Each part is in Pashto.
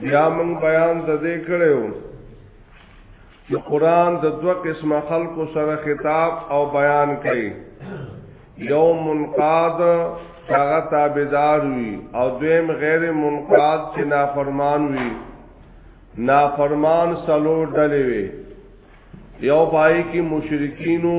بیا موږ بیان د دې کړو چې قران د دوه قسمه خلکو سره خطاب او بیان کوي یو منقاد هغه تابعدار وي او دویم غیر منقاد چې نافرمان وي نافرمان سلو ډلې وي یو پای کې مشرکینو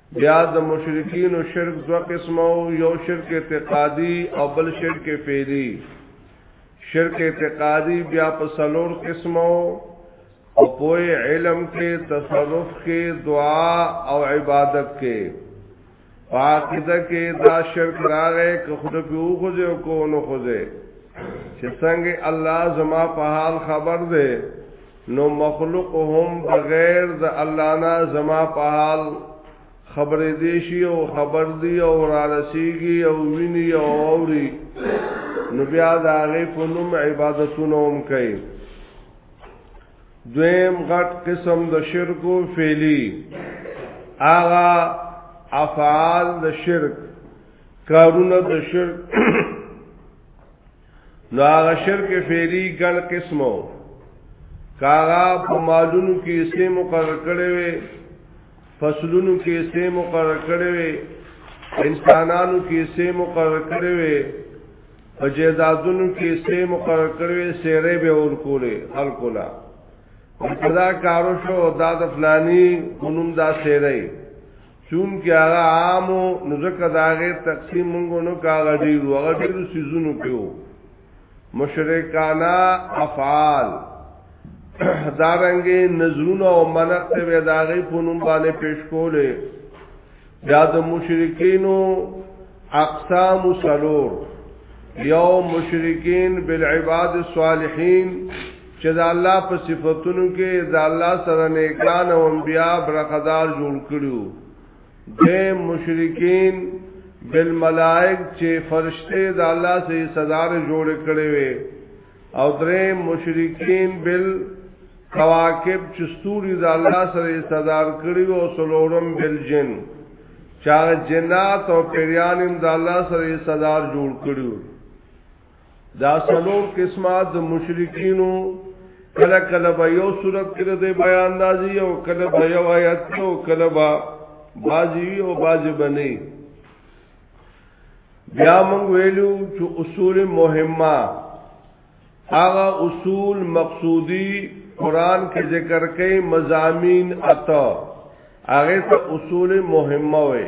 بیا د مشرکین او شرک دو قسمو یو شرک اعتقادي او بل شرک فعلی شرک اعتقادي بیا په سلور قسمو او په علم کې تصرف کې دعا او عبادت کې عقیده کې دا شرک راغې که خود په وګوځي او کو نو خوځي چې څنګه الله زما په حال خبر ده نو مخلوق هم بغیر د الله نه زما په حال خبر دی شي او خبر دی او را رسیږي او ویني او اوري نو بیا دا غي په نوم عبادتونه هم کوي دویم غټ قسم د شرکو فعلی آغا افعال د شرک کارونه د شرک نو هغه شرک فعلی ګل قسمو کاغا په مالونو کې سه مقرر کړي وي فصلونو کې سه مقرر کړي وي انسانانو کې سه مقرر کړي وي په جیدادونو کې سه مقرر کړي وي سره به اور کولې خلکو لا دا کارو شو دا د فلانی قانون دا سره چون کې هغه عام نو ځکه دا غي تقسیم مونږ نو کاغه دی هغه ډیرو سيزونو کېو مشرکانا افعال دارنګې نظرونه او منق ته وې دا غي پونم باندې پیش کولې بیا د مشرکینو اقسام سلور یو مشرکین بالعباد الصالحین چې د الله په صفاتونو کې د الله سره نیکان او انبیا برخدار جوړ کړو د مشرکین بالملائک چې فرشته د الله سره صدار جوړ کړي وي او درې مشرکین بل کواکب چې ستوري د الله سره صدار کړي او سلورم بل جن چا جنات او پیرانم د الله سره صدار جوړ کړو دا سلور قسمه د مشرکینو کله کله به یو صورت کې د بیان راځي او کله به یو آیت او کله به بازی او بازی بنی بیا موږ ویلو چې اصول مهمه هغه اصول مقصودی قران کې ذکر کړي مزامین اتا هغه ته اصول مهمه وي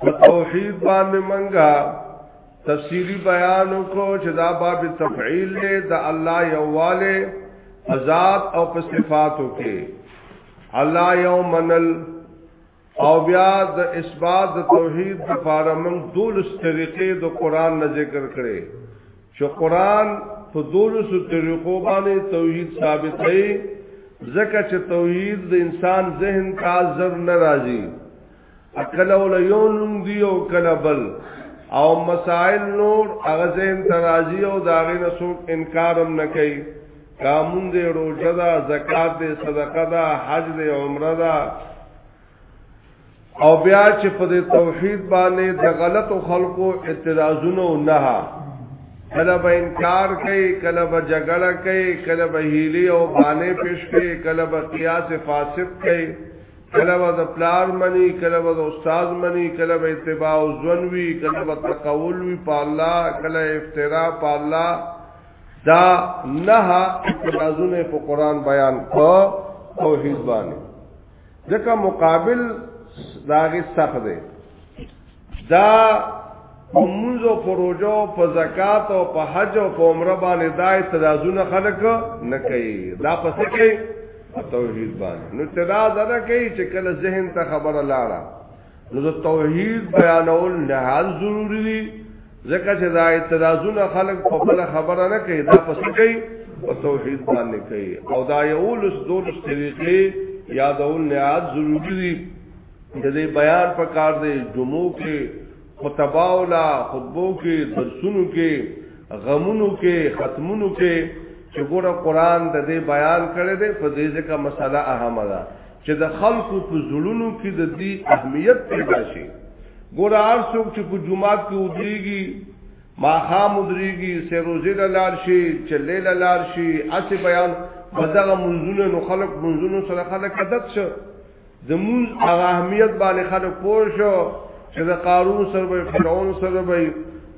په توحید باندې منګه تفصیلی بیان کو چې دا باب تفعیل له د الله یواله ذات او په صفاتو کې الله یومنل او بیا د اثبات د توحید لپاره موږ دولس طریقې د قران نه ذکر کړې چې قران په دولس طریقو باندې توحید ثابتې ځکه چې توحید د انسان ذهن ته زر ناراضي اکل ول یو نوم دی او کله بل او مسائل نور هغه ذهن ته راضي او داغه نه څوک انکارم نه کوي قامون دې روزه ده زکات دې صدقه ده حج دې عمره ده او بیا چې په دې توحید باندې د غلطو خلکو اعتراضونه نه کله به انکار کوي کله به جګړه کوي کله به هیلي او باندې پیش کوي کله به قیاس فاسد کوي کله به د پلار منی کله به د استاد منی کله به اتباع او ځون وی کله به تقول وی په الله کله افترا په الله دا نه اعتراضونه په قران بیان کو توحید باندې ځکه مقابل داغه سخت دی دا موږ او پروژو په زکات او په حج او په عمره باندې دای تدازونه خلق نه کوي دا پس کوي توحید باندې نو تداز نه کوي چې کله ذهن ته خبره لاړه نو د توحید بیانول نه حال ضروری دي ځکه چې دا اعتراضونه خلک په بل خبره نه کوي دا پس کوي او توحید باندې کوي او دا یو لس دولس طریقې یادول نه حال ضروری دي د دې بیان په کار دی جمعو کې خطبه ولا خطبو کې درسونو کې غمونو کې ختمونو کې چې ګوره قران د دې بیان کړی دی په دې ځکه مسله اهمه ده چې د خلکو په زړونو کې د دې اهمیت پیدا شي ګور هر څوک چې په جمعات کې ودرېږي ماخام ودرېږي سروزه لال شي چلې لال شي اسی بیان بدغه منځونه نو خلک منځونو سره خلک عادت شو د مون اهمیت باندې خلک پوه شو چې د قارون سره به فرعون سره به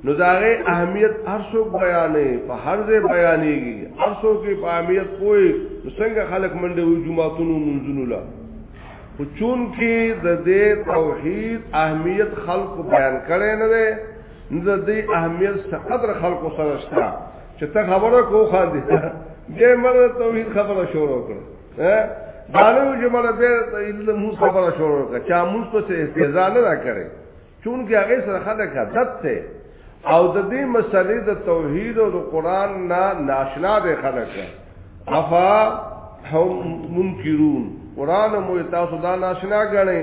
نو داغه اهمیت ارسو بیانې په هر ځای بیانېږي ارسو کې په اهمیت کوی څنګه خلک منډه وي جمعهتونو منځونو لا خو چون کې د دې توحید اهمیت خلق بیان کړي نه ده نو د دې اهمیت څخه خلق سره شته چې ته خبره کو خان دي دې مله توحید خبره شروع کړه دانو جمله دې د موسی خبره شروع کړه چا موږ په استهزاء نه راکړي چون کې هغه سره خلک عادت ته او د دې مسلې د توحید او د قران نه ناشنا به خلک افا هم منکرون قران مو تاسو دا ناشنا غنئ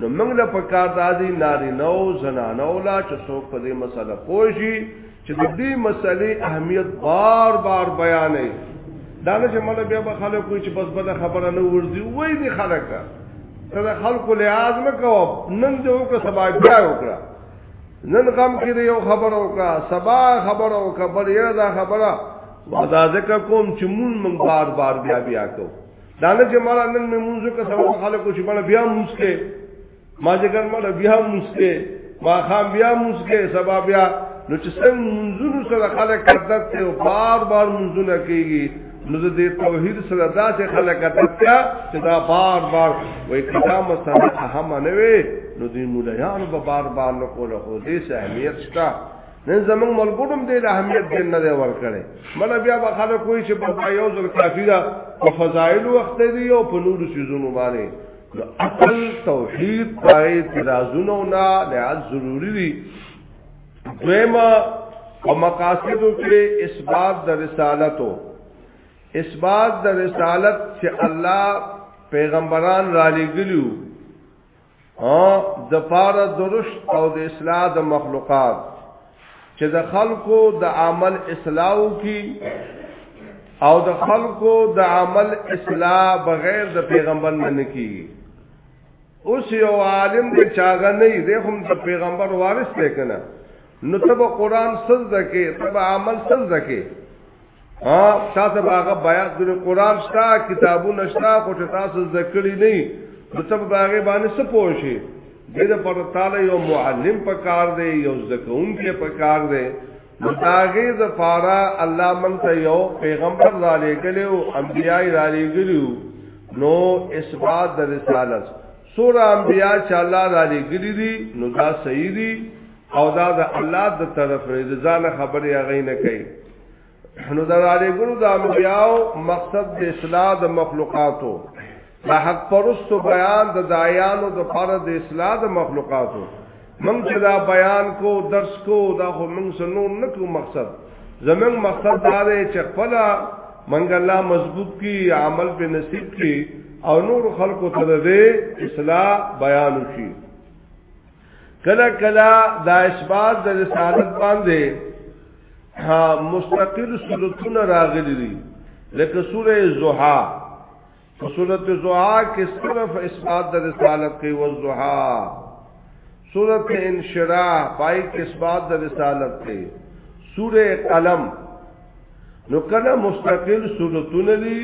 نو موږ له پکار دادی ناری نو زنانو لا چې څوک په دې مسله پوه شي چې د دې مسلې اهمیت بار بار بیانې دا نه چې مله بیا به خلک کوی چې بس بده خبره نه ورځي وای دي خلک دا دا خلکو لحاظ نه کوو نن دې وکړه سبا بیا وکړه نن غم کې دې یو خبره وکړه سبا خبره وکړه بل یو دا خبره ودا ذکر کوم چې مون من بار بار بیا بیا کو دا نه چې مله نن مې مونږه سبا خلکو چې بیا مونږ کې ما ځګر مړ بیا مسکه ما خام بیا مسکه سبا بیا نو چې څنګه منځونو سره خلک عادت ته بار بار منځونه کوي نو د دې توحید سره داسې خلک عادت کا چې دا بار بار وې کلام سره اهم نه وي نو دې مولایانو به بار بار نو کوله خو دې سه اهمیت شته نن زمونږ ملګروم دې اهمیت دې نه دی ورکړي مله بیا به خلک کوئی چې په یو ځل کافی دا په فضایل وخت دی او په نور سيزونو باندې نو اصل توحید پای اعتراضونو نه لحاظ ضروری دی دویما او مقاصدو کې اثبات د رسالتو اثبات د رسالت چې الله پیغمبران را لګلیو ها د پاره درست او د اصلاح د مخلوقات چې د خلکو د عمل اصلاح کی او د خلکو د عمل اصلاح بغیر د پیغمبر نه کیږي اوس یو عالم دی چاغه نه دی هم د پیغمبر وارث دی کنه نو تب قرآن سز دکې تب عمل سز دکې ها تاسو هغه بیان د قران شتا کتابونه شتا خو تاسو ذکرې نه نو ته باغې باندې څه پوه شي دغه پر تعالی یو معلم پکار دی یو زکون کې پکار دی متاغه ز فارا الله من ته یو پیغمبر را لګلو انبیای را لګلو نو اثبات د رسالت سور انبیاء چې الله را لګلی دي نو دا صحیح دي او دا د الله د طرف نه د ځان خبرې هغه نه کوي نو دا لري ګورو د انبیاو مقصد د اصلاح د مخلوقاتو د حق پرستو بیان د دایانو د پر د اصلاح د مخلوقاتو من چې دا بیان کو درس کو دا خو من سنو نکو مقصد زمنګ مقصد دا دی چې خپل منګ الله مضبوط کی عمل په نصیب کی او نور خلقو ته د اصلاح بیان شي کله کله دا اثبات د رسالت باندې ها مستقل صورتونه راغلي دي لکه سوره زوحا په سوره زوحا کې صرف اثبات د رسالت کوي او زوحا سوره انشراح پای کې اثبات د رسالت کوي سوره قلم نو کله مستقل صورتونه دي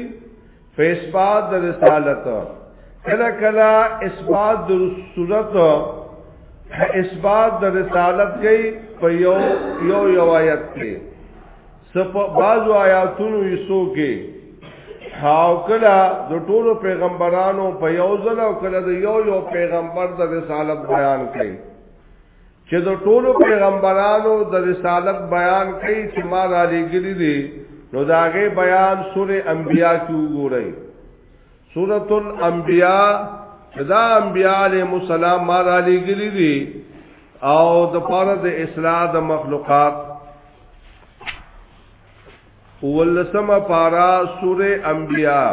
په اثبات د رسالت کله کله اثبات د صورت اثبات د رسالت کوي په یو یو یو آیت کې سپ بعضو آیاتونو یې سو کې او کله د ټولو پیغمبرانو په یو ځل او کله د یو یو پیغمبر د رسالت بیان کوي چې د ټولو پیغمبرانو د رسالت بیان کوي چې ما را لګلی دي نو داغه بیان سوره انبیاء کې وګورئ سوره الانبیاء دا انبیاء علیهم السلام ما را لګلی دي او د پاره د اصلاح د مخلوقات ولسمه پارا سوره انبیاء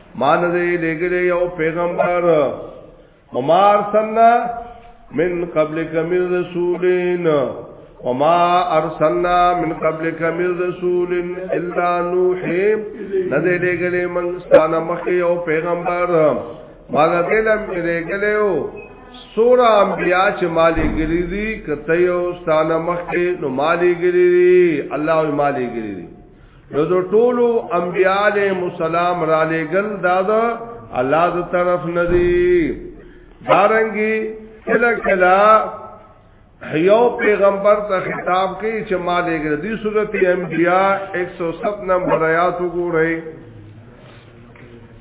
ما نه دی لګلې یو پیغمبر وما ارسلنا من قبلک من رسولین وما ارسلنا من قبلک من رسول الا نوحي نه دی لګلې من ستانه مخ یو پیغمبر ما نه دی لګلې یو سورا انبیاء چې مالی ګری دي کته یو ستانه مخ نو مالی ګری دي الله مالی ګری دي نو د ټولو انبیاء علیهم السلام را لېګل دا د الله د طرف نه دی دارنګي کله کله یو پیغمبر ته خطاب کوي چې ما لېګل دي سورته انبیاء 107 نمبر آیات وګورئ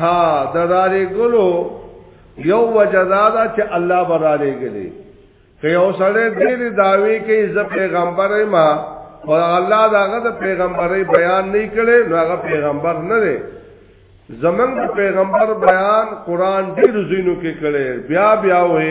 ها دا داري ګلو یو وجدادا چې الله برالي ګلي که یو سره دې داوي کې ز پیغمبر ما او الله داغه د پیغمبري بیان نه کړي نو هغه پیغمبر نه دی زمنګ پیغمبر بیان قران ډیر زینو کې کړي بیا بیا وې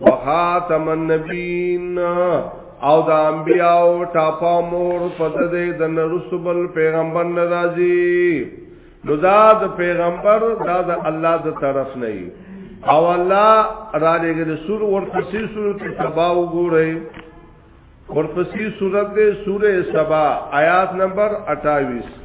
وخاتم النبین او د انبیاء ټاپا مور پد دې د رسول پیغمبر ناراضي نو دا د پیغمبر دا د الله د طرف نه او الله را لګل سور ورپسې سورت سبا وګورئ ورپسې سورت دې سورې سبا آیات نمبر 28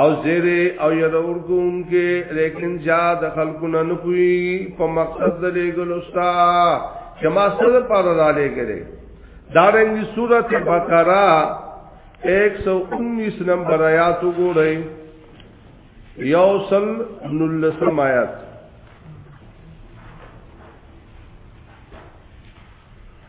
او زیر او ید ورکون کې لیکن جا د خلقونه نه پوي په مقصد د لګلو ستا چې ما سره پاره را لګره دارنګي سورته بقره 119 نمبر آیات وګورئ یوصل نلسم آیات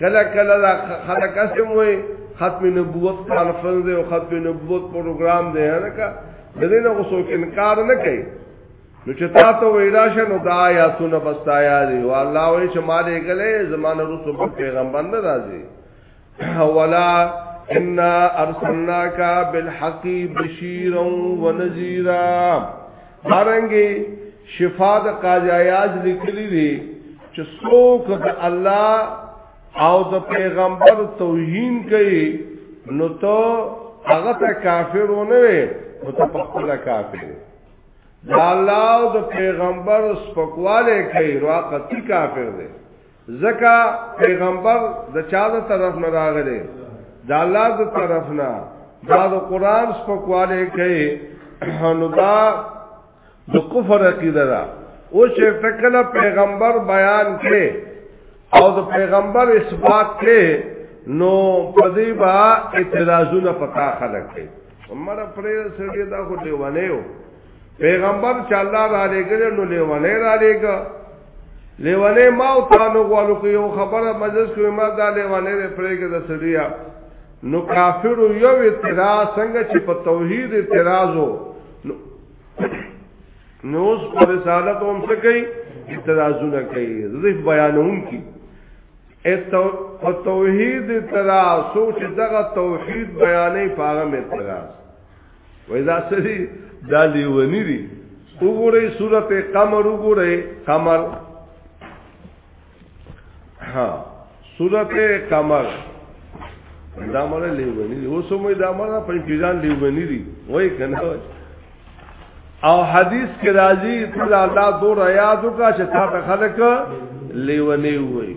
کله کله دا خلک اسم وي ختم نبوت کانفرنس دی او ختم نبوت پروګرام دی هرکا د دې نه غوسو انکار نه کوي نو چې تا ته ویلا شنو دا آیاتونه بستایا دی او الله وی چې ما دې کله زمانه رسو په پیغمبر نه راځي ولا ان ارسلناک بالحق بشیرا ونذیرا دارنګي شفا د قاضي عیاض لیکلی دی چې څوک د الله او د پیغمبر توهین کوي نو ته هغه ته کافر ونه وي نو ته په خپل کافر دا الله او د پیغمبر سپکواله کوي راقتی کافر دی زکا پیغمبر د چا د طرف نه راغلی د الله د طرف نه دا د قران سپکواله کوي نو دا د کفر عقیده ده او چې تکله پیغمبر بیان کړي او د پیغمبر اثبات کړي نو په دې با اعتراضونه پتا خلک کوي عمر پرې سړي دا خو دی ونه پیغمبر چې الله را لګل نو لیونه را لګل لیوانه ما او تانو غوالو کې یو خبره مجلس کې ما دا لیوانه نه پرېګه د سړیا نو کافر یو اعتراض څنګه چې په توحید اعتراضو نو اوس پر رسالت هم څه کوي اعتراضونه کوي ضعیف بیانون کی اتو په توحید اعتراض سوچ دغه توحید بیانې پاغه اعتراض وای دا سری دا لیونی دی وګورئ سورته قمر وګورئ قمر ها سورته قمر دا مړ لیونی دی اوس مې دا مړ په انتظام لیونی دی وای کنه او حدیث کې راځي ته الله دور یاد وکړه چې تا ته خلک لیونی وای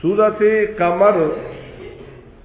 سورته قمر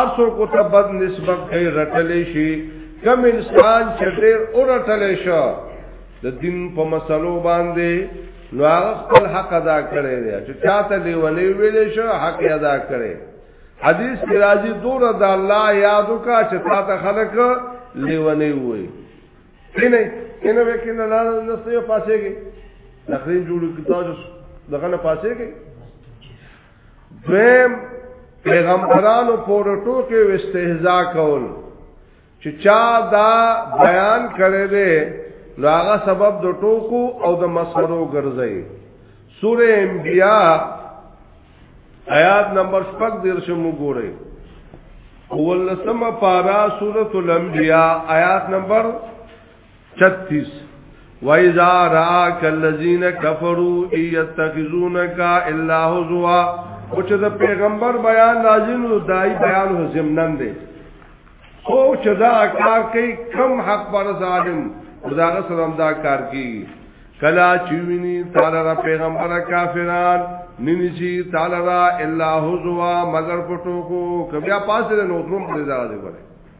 ارسو کو ته بد نسبت کوي رټلې شي کم انسان چې ډېر اورټلې شو د دین په مسلو باندې نو هغه خپل حق ادا کړی دی چې چاته لیونی ویلې شو حق ادا کړی حدیث کې راځي دور د الله یادو کا چې تاسو خلک لیونی وي کینه کینه وکینه نه نه سې پاسېږي نخرین جوړ کتاب دغه نه پاسېږي دویم پیغمبرانو پورې ټوکې او استهزاء کول چې چا دا بیان کړی دی نو هغه سبب د ټوکو او د مسخرو ګرځي سوره انبیاء آیات نمبر 7 درشه مو ګورئ اول سم پارا سورۃ الانبیاء آیات نمبر 36 وَإِذَا رَآكَ الَّذِينَ كَفَرُوا يَتَّخِذُونَكَ إِلَّا هُزُوًا او چې د پیغمبر بیان لازم نو دای بیان هو زمنن دی خو چې دا کار کوي کم حق پر ظالم خدای سلام دا کار کوي کلا چوینی تعالی را پیغمبر کافران نینی چی تعالی را الا حضوا مگر پټو کو کبیا پاسره نو ترم پر ځای دی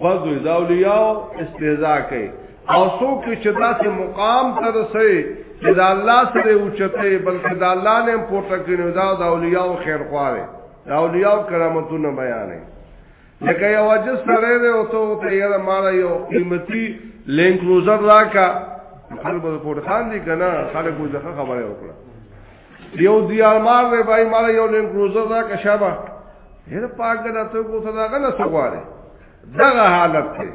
بزوی دا اولیاء استهزاء کوي او څوک چې داسې مقام ته رسي چې دا الله سره اوچته بلکې دا الله نه پورته کینو دا د اولیاء خیر خواوي دا اولیاء کرامتونه بیانې لکه یو اجس سره دی او ته ته یې مال یو قیمتي لینک روزر راکا خلک به پورته خان دي کنه خلک به ځخه خبره وکړه یو دیار مار دی بای مال یو لینک روزر راکا شابه هر پاک د ناتو کو صدا غنه سواره دغه حالت کې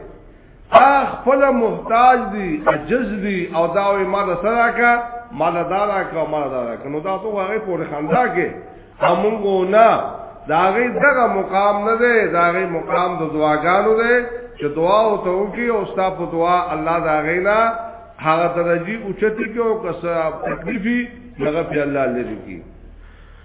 خپل محتاج دي عجز دي او دا وي ما د سره کا مال دارا کا مال دارا کا نو دا تو هغه پورې خندا کې همغو نه داغه دغه مقام نه دی داغه مقام د دعاګانو دی چې دعا او ته وکي او ستا په دعا الله داغه نه هغه درجی اوچتی کې او کس تکلیفي هغه په الله لري کې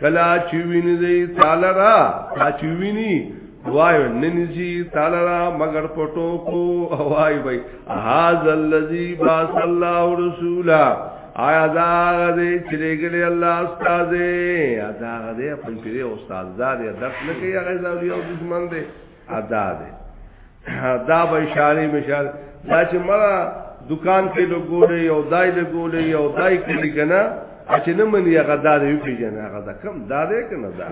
کلا چې ویني دی تعالی را تا چې ویني وایو ننځي تعالی را مگر پټو کو وای وای هاذ الذی باس الله رسولا آیا دا غدې چې لګلې الله استاد دی دا غدې خپل پیری استاد زاد یا درس لکه یا غزاوی او دشمن دی ادا دې دا به اشاره مشال دا چې مرا دکان کې لګولې او دای لګولې او دای کې لګنا چې نه مني هغه دا دې پیژنه هغه دا کم دا دې کنه دا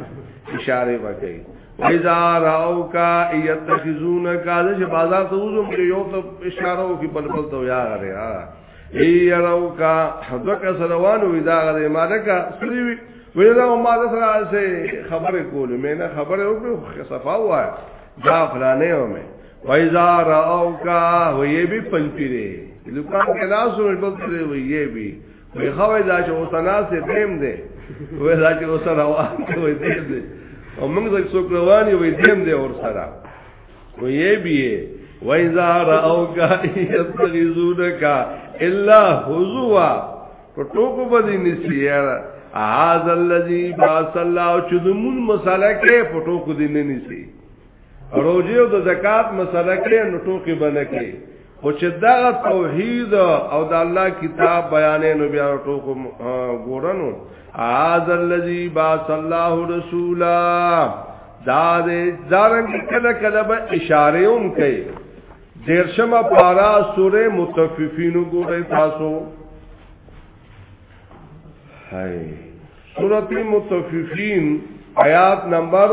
اشاره وکړي وإذا راوك يتخذونك هذا چې بازار ته وزم یو ته اشاره وکړي بلبل ته یا غره ای یراو کا حضرت سروانو وی دا غره مالکا سری وی وی دا ما د سره سه خبره کول مې نه خبره وکړو صفا وای دا فلانه و مې وای زا راو کا وی به پنځپیره دکان کې لاس ور بکره وی به وی خو دا چې اوسنا سه دیم دی وی دا چې اوسنا وای دیم دی او موږ څوک رواني وی دیم دی اور سره وی بی و اذا راوک یستغیزونک الا حزوا ټوکو باندې نسیرا هاذ الذی باص الله چې د مون مساله کې پټو کو دین نه نسی روزه او د زکات مساله کې نو ټوکې باندې کې خو چې دا توحید او د الله کتاب بیانې نو بیا ټوکو ګورنو اعاذ الذی باص الله رسولا دا دې ځارنګ کله کله به اشاره هم کوي دیرشمه پارا سوره متففین ګورئ تاسو هاي سورۃ المتففین آیات نمبر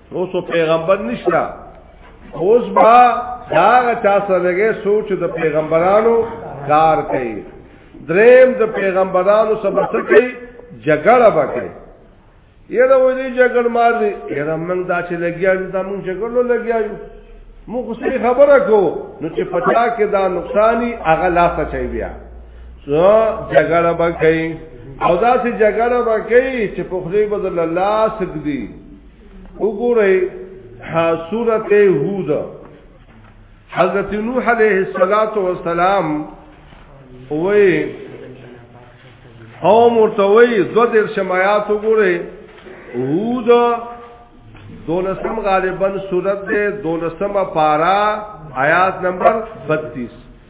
اوس پیغمبر نشته اوس با دا چا سره لګي سوچ د پیغمبرانو کار کوي دریم د پیغمبرانو سره څه کوي جګړه وکړي یره وې دې جګړ مار دي یره موږ دا چې لګیا یو دا موږ جګړو لګیا یو موږ څه خبره کو نو چې پچا کې دا نقصانی هغه لا سچي بیا سو جګړه وکړي او دا چې جګړه وکړي چې په خلی بدل الله سګدي وګورئ سورته هود حضرت نوح علیہ الصلات والسلام وې او مرتوی دو در شمایات وګوره هود دولسم غالبا صورت ده دولسم پارا آیات نمبر 32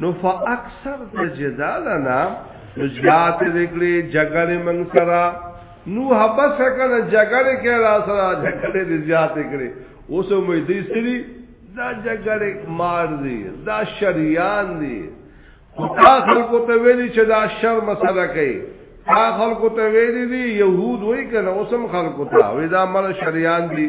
نو فاکثر د جدالنا نو زیات وکړي جګړه من سره نو هبه سکه جګړه کې را سره جګړه دې زیات کړي اوس مې دې سری دا جګړه مار دي دا شریان دي خدا خلکو ته ویلي چې دا شر مسله کوي تا خلکو ته ویلي دي يهود وای کنه اوسم خلکو ته وې دا مل شریان دي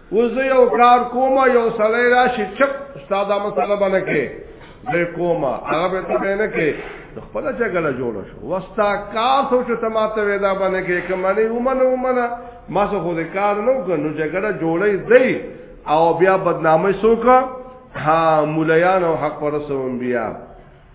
وزه یو کار کومه یو سړی راشي چپ استاد دا مسله باندې کې زه کومه هغه به ته نه کې خپل جګړه جوړ شو وستا کار سوچ ته ماته ودا باندې کې کمنې ومنه ومنه ما څه خو دې کار نه وکړو جګړه جوړې دی او بیا بدنامي سوکا ها مولیان او حق پرسوم بیا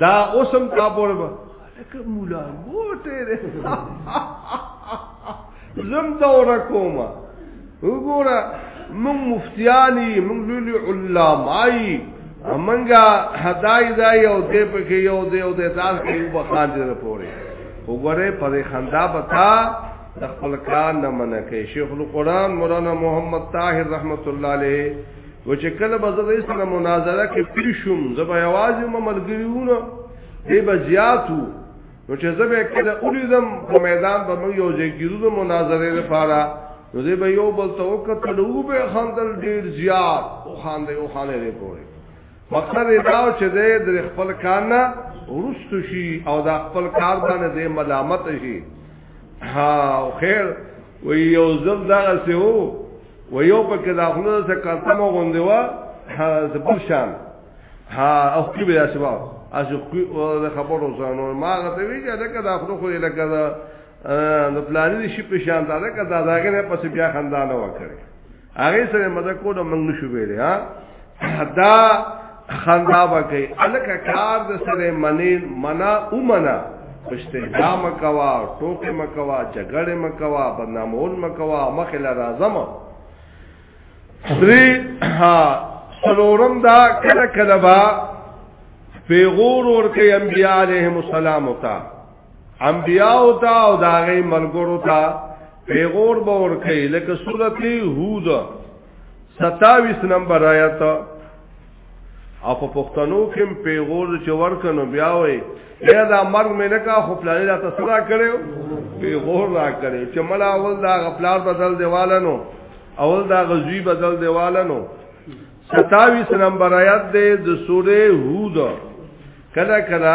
دا اوسم تا پور به لکه مولا ګوټه ره زم دور کوم وګوره من مفتیانی من لولی علمائی امنګا هداي دا یو دې په کې یو دې او دې داس کې وب خان دې پورې وګوره پرې خندا بتا د خپل کار نه منکه شیخ القرآن مولانا محمد طاهر رحمت الله علیه و چې کله به زه سره مناظره کې پیر شوم زه به یوازې ما ملګریونه دی به زیاتو نو چې زه به کله اولیدم په میدان به موږ یو ځای کېدو مناظره لپاره نو دی به یو بل ته وکتل او به خندل ډیر زیات او خاندې او خانې لري پورې مقصد دا چې دې د خپل کار نه ورست شي او دا خپل کار باندې دې ملامت شي ها خیر وی یو زم دا سه وو و یو په کې داخله سره کارتمو غوندې و زبر شان ها او کې بیا سبا از د خبرو ځانو ما غته وی چې دا کدا خو خو لکه دا د پلانې شي په شان دا کدا داګه نه پس بیا خندانه وکړي هغه سره مده کوله منګ شو ویلې ها دا خندا وکي الکه کار د سره منی منا او منا پښتنګا مکوا ټوکې مکوا جګړې مکوا بدنامول مکوا مخله راځم درې ها سلورم دا کله کله با پیغور ورکه انبیاء علیهم السلام ته انبیاء تا او دا غي ملګرو تا پیغور به ور کوي لکه سورته هود 27 نمبر آیت او په پښتنو کې پیغور چې ورکنو بیا وي یا دا مرګ مې نه کا خو پلان لا تسرا کړو پیغور را کړو چې ملا اول دا غفلار بدل دیوالنو اول دا غزوی بدل دیوالنو 27 نمبر آیت د سوره هود کله کله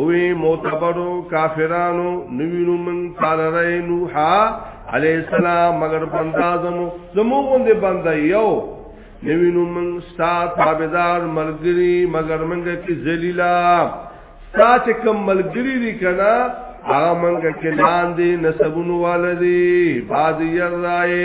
اوی معتبرو کافرانو نوینو من تالره نوحا علیہ السلام مگر بندا زمو زمو غندې بندا یو نوینو من ستا تابدار ملګری مگر منګه کی ذلیلا ستا چې کم ملګری دی کنا هغه منګه کې لاندې نسبونو والدی بازی رائے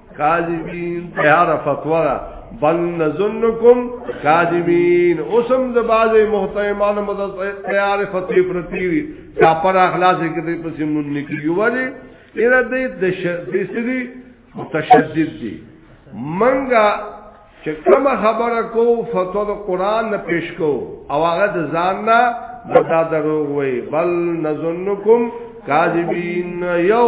کاذبین تیار فتوا بل نظنکم کاذبین اوسم د باز محترمان مدد تیار فتوی پرتیوی چا پر اخلاص کې دې پسې مونږ نه کیو ولی اېره دې د شدې متشدد دي منګه چې کوم خبره کو فتوا د قران نه پیش کو او هغه د ځان نه دا دروغ وي بل نظنکم کاذبین یو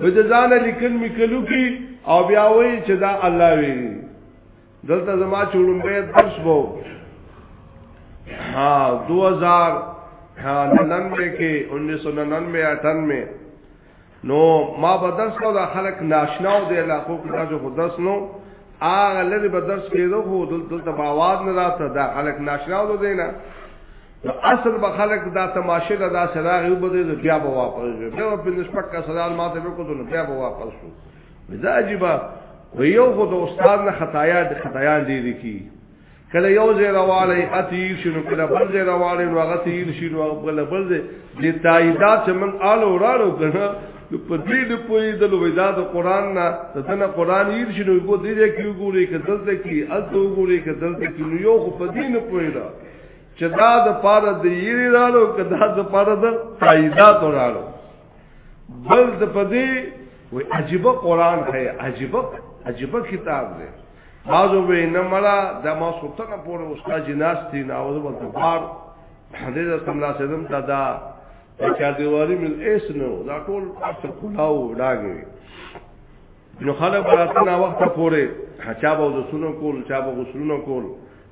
وې د ځان لیکل میکلو کی او بیا وې چې دا الله ویلي دلته زما چولم به درس وو ها 2000 ها 99 کې 1999 98 نو ما به درس کو دا خلک ناشنا او د علاقو کې تاسو خو درس نو هغه لري به درس کېدو خو دلته په आवाज نه راته دا خلک ناشنا و دینه نو اصل به خلک دا تماشه له دا سره غي وبدې نو بیا به واپس شو بیا په نسبت کا سلام ماته وکړو نو بیا به واپس شو دا عجیب و یو خو د استاد نه خطایا د خطایا دي دي کی کله یو ځای راواله اتی شنو کله بل ځای راواله نو هغه تیر شنو بل بل ځای د تاییدات چې من آل وراړو کنه په دې د پوی د لویداد قران نه دنه قران یې شنو کو دې کې وګوري کدل ته کې الته وګوري کدل ته کې یو خو په دې نه پوی دا چې دا د پاره د یری رالو کدا د پاره د تاییدات رالو بل د پدی و عجیب قران ہے عجیب عجیب کتاب دی بازو وی نه مړه د ما سلطان پورې استاد جناستی نه اوس ولته بار حدیث صلی الله علیه وسلم ته دا چار دیواری مل ایس نو دا ټول اصل کلاو لاګي نو خلک براتنا وخت پورې چا به وسونو کول چا به غسلونو کول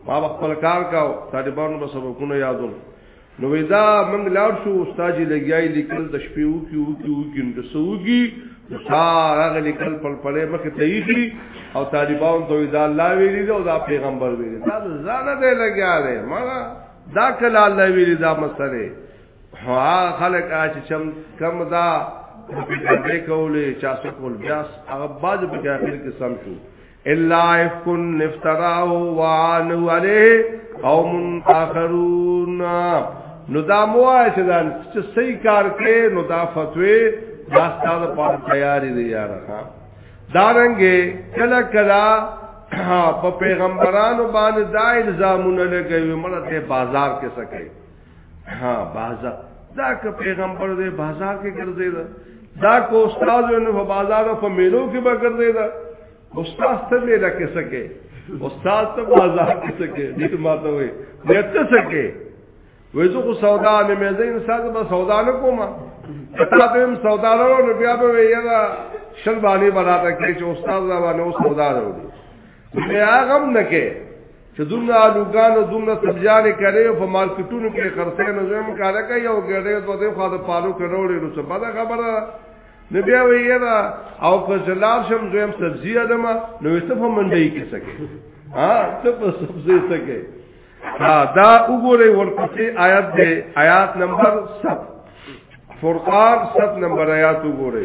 ما خپل کار کاو طالبانو به سبقونه یادول نو ودا موږ لاړ شو استاد لګیای لیکل د شپې وو کې وو کې وو کې نو سوګي سارغه لیکل پل پلې مخ ته یخي او طالبان ته دا الله ویلي او دا پیغمبر ویلي دا ځان دې لګیا دی ما دا کله الله ویلي دا مسله هو خلک چې چم کم دا پروپاګاندا کولې چا څه کول بیا هغه باز په اخر کې سم شو الا افکن نفتراه وعانو علیه قوم آخرون نو دا موای چې دا چې صحیح کار کې نو دا فتوی دا ستاسو په تیاری دی یاره دا رنګه کله کله په پیغمبرانو باندې دا الزامونه لګوي مړه ته بازار کې سکے ها بازار دا که پیغمبر دې بازار کې ګرځي دا دا کو استاد نو په بازار او په میلو کې به ګرځي دا استاد ته میلا کې سکے استاد ته بازار کې سکے دې ما ته وې دې ته سکے وې زه خو سودا نه مې زه انسان به سودا نه کوم کتا ته هم سودا ورو نو بیا به وې یلا شل باندې براته کې چې استاد دا باندې سودا ورو دې هغه هم نه کې چې دومره الوګان او دومره سبزیانې کرې او په مارکیټونو کې خرڅې نه زم کار کوي او ګړې دوه دې خو د پالو کړولې نو څه بده خبره نه بیا ویې دا او که زلال شم زم سبزی ادم نو څه په منډي کې سکے ها څه په سبزی سکے ها دا وګوره ورپسې آیات دې آیات نمبر 7 فرقان 7 نمبر آیات وګوره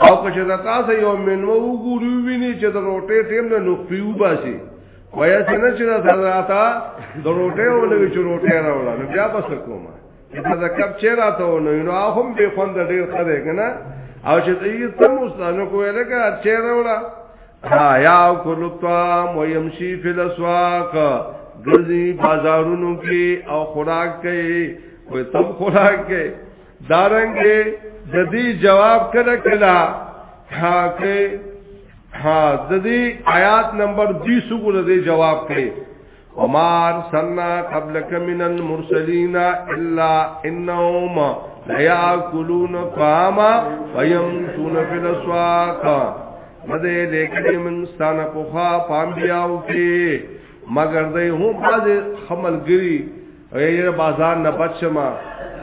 او که چې د تاسو یو منو وګورو ویني چې د روټې ټیم نه نقطې وباسي وایي چې نه چې دا راته د روټې ولوي چې روټې راوړل نو بیا بس کومه دا د کب چې راته ونه نو هم به خوند ډیر خره کنه او چې دې تم مستانو کوی لکه چې راوړل ها یا کلو طعام و یمشي فی الاسواق ګرځي بازارونو کې او خوراک کوي کوئی تم خوراک کوي دارنګه د دې جواب کړه کړه ها کې ها د دې آیات نمبر 20 کو د جواب کړي ومار سننا قبلک من المرسلین الا انهم لا یاکلون طعام ويمشون فی الاسواق مده لیکلی من ستانه په خوا پام بیاو کې مگر دې هم باز خملګری اې بازار نه بچما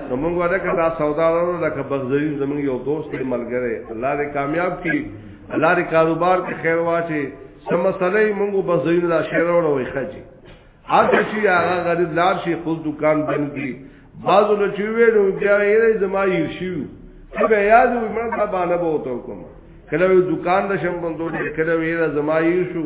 نو موږ ورکه دا سودا ورو لکه بغزرین زموږ یو دوست دی ملګری الله دې کامیاب کړي الله دې کاروبار کې خیر واچي سم مسلې موږ بغزرین دا شعر ورو وي خجي هر شي هغه غریب لار شي خپل دکان بند کړي بعضو له چې ویلو بیا یې زما یې شو چې بیا یاد وي مړه باندې بوته کوم کله دکان د شم بندو کله ویره زما یې شو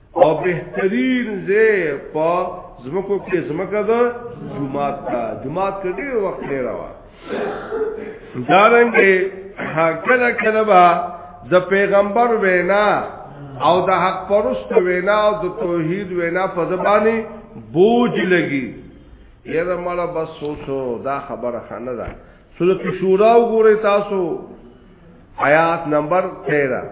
او بهترین زه په زمکو کې زمکه ده جمعات تا جمعات کې ډیر وخت نه راوا دارنګ کله کله با د پیغمبر وینا او د حق پرست وینا او د توحید وینا په زبانی بوج لګي یره مالا بس سوچو دا خبره خانه ده سورۃ شورا وګوره تاسو آیات نمبر 13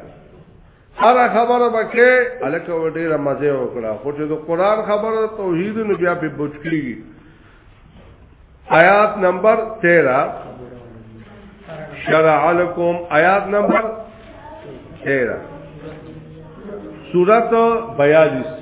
هر خبره بکې الکه وډیره مزه وکړه خو چې د قران خبره توحید نو بیا په بوچکیږي آیات نمبر 13 شرع لكم آیات نمبر 13 سورۃ 42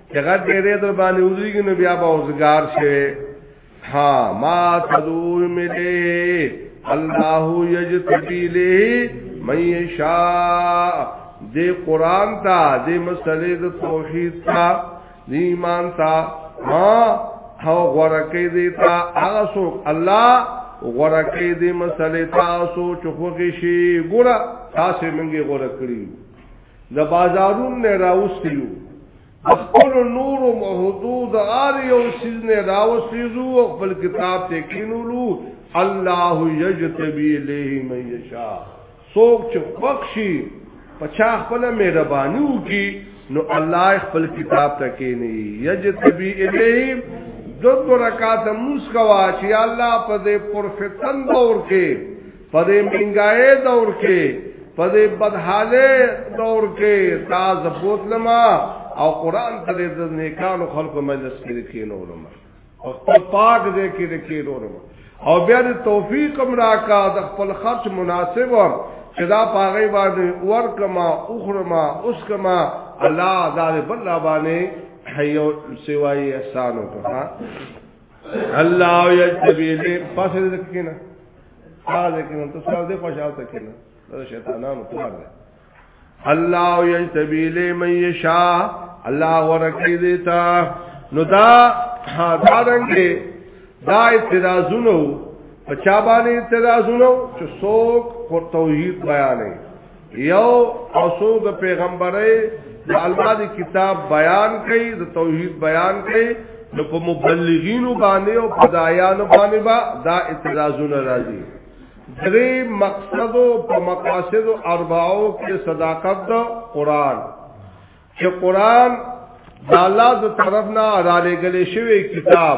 دغه ډېرې در باندې وزيږي نو بیا به اوسګار شي ها ما تدور ملي الله یجتبی له من یشاء دې قران ته دې مسلې د توحید ته دې ایمان ته ها هو غورکې دې ته هغه څوک الله غورکې دې مسلې تاسو چوخوږي شي ګوره تاسو منګي غورکړي د بازارون نه راوستیو خپل نور محدود آر یو سیز نه راوستیزو او خپل کتاب ته کینولو الله یجتبی الیه من یشا سوک چې بخشي پچا خپل مهرباني وکي نو الله خپل کتاب ته کینی یجتبی الیه دو دو رکعات موس کوا چې الله په دې پرفتن دور کې په دې منګای دور کې په دې بدحاله دور کې تا زبوت لما او قران ته د نیکانو خلکو مجلس کې کېنو لما او خپل پاک دې کې کېنو لما او بیا د توفیق امرا کا د خپل خرچ مناسب و چې دا پاغې باندې ورکما اخرما اوس کما الله دا بل باندې حیو سوای احسان وکړه الله یجبیلی پاسه دې کېنه ساده کې نن ته ساده خوشاله تکینه دا شیطانانو پلار دی الله یجتبی لمن یشاء الله ورکی دیتا نو دا دا رنګه دا اعتراضونو په چا باندې اعتراضونو چې څوک پر توحید بیانې یو او سو د پیغمبري د الله دی کتاب بیان کړي د توحید بیان کړي نو په مبلغینو باندې او په دایانو باندې با دا اعتراضونه راځي درې مقصد او په مقاصد او اربعو کې صداقت د قران چې قران د الله د طرف نه را لګلې شوی کتاب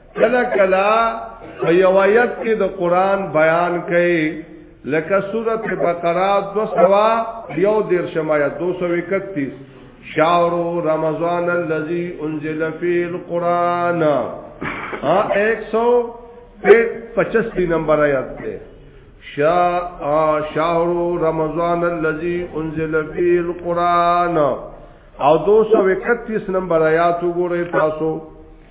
کله کله په یو آیت کې د قران بیان کړي لکه سوره بقره 200 یو دیر شمایا 231 شهر رمضان الذي انزل فيه القران ا 185 نمبر آیت ده شهر رمضان الذي انزل فيه القران او 231 نمبر آیات وګورئ تاسو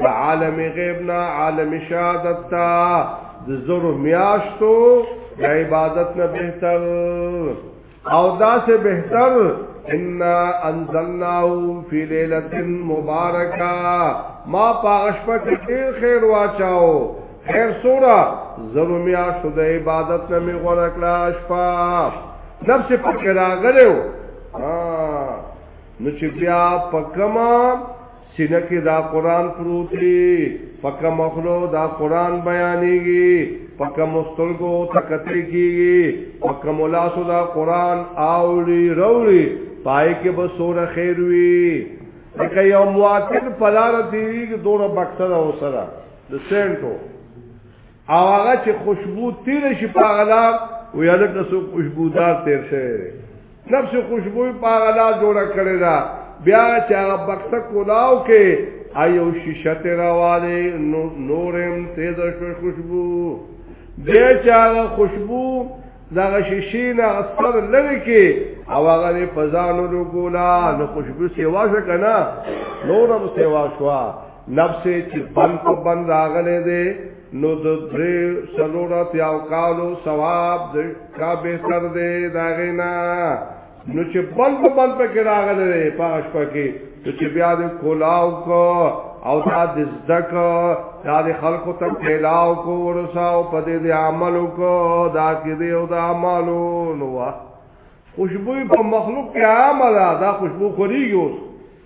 د عالم غیب نه عالم شهادت تا د زور میاشتو د عبادت نه بهتر او دا سه بهتر ان انزلناه فی ليله مبارکه ما پاغش په ډیر خیر واچاو خیر سورا زور میاشتو د عبادت نه می غوړه کړه شپه نفس پکې راغلو نو چې بیا پکما سینه کې دا قران پروت دی پک مخلو دا قران بیانېږي پک مستلګو تکتې کیږي پک ملاسو دا قران اوړي وروړي پای کې به سور خیر وي لکه یو مواطن پلار دی کې دوره بکتره وسره د سینټو او هغه چې خوشبو تیر شي په غلا او یاده کسو خوشبودار تیر شي نفس خوشبو په غلا جوړه کړی دا بیا چې هغه بکسه کولاو کې ایو شیشه ته راواله نو نورم تیز شو خوشبو دې چې هغه خوشبو دغه شیشې نه اثر لري کې او هغه په ځانو لګولا نو خوشبو سیوا شو کنه نورم سیوا شو نفس چې بند په بند راغلې دي نو د درې سلوړه تیاو کالو ثواب د کا به تر دې داغینا نو چې بند په بند په کې راغلې دي پاش پکې ته چې بیا د کولاو کو او دا د زدک دا د خلکو ته پیلاو کو ورساو په دې د عملو کو دا کې دې او دا عملو نو خوشبو په مخلوق کې عامه ده دا خوشبو خوريږي اوس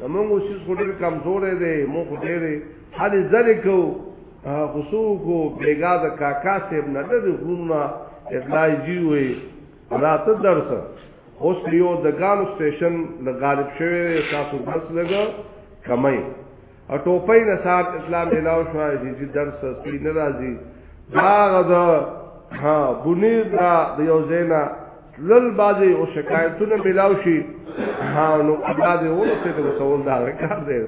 زمونږ اوسیس خو ډېر کمزورې دی مو خو ډېرې هلې ځلې کو خصو کو بیګا د کاکا صاحب نه د غومه اطلاع جی وي راته درس اوس یو د ګانو سټیشن له غالب شوی تاسو درس لګا کمای او ټوپۍ نه صاحب اسلام ملاو شو چې درس سپین راځي دا غدا ها بنیر دا د یو زینا لل بازي او شکایتونه ملاو شي ها نو الله دې ورته د وسول دا کار دی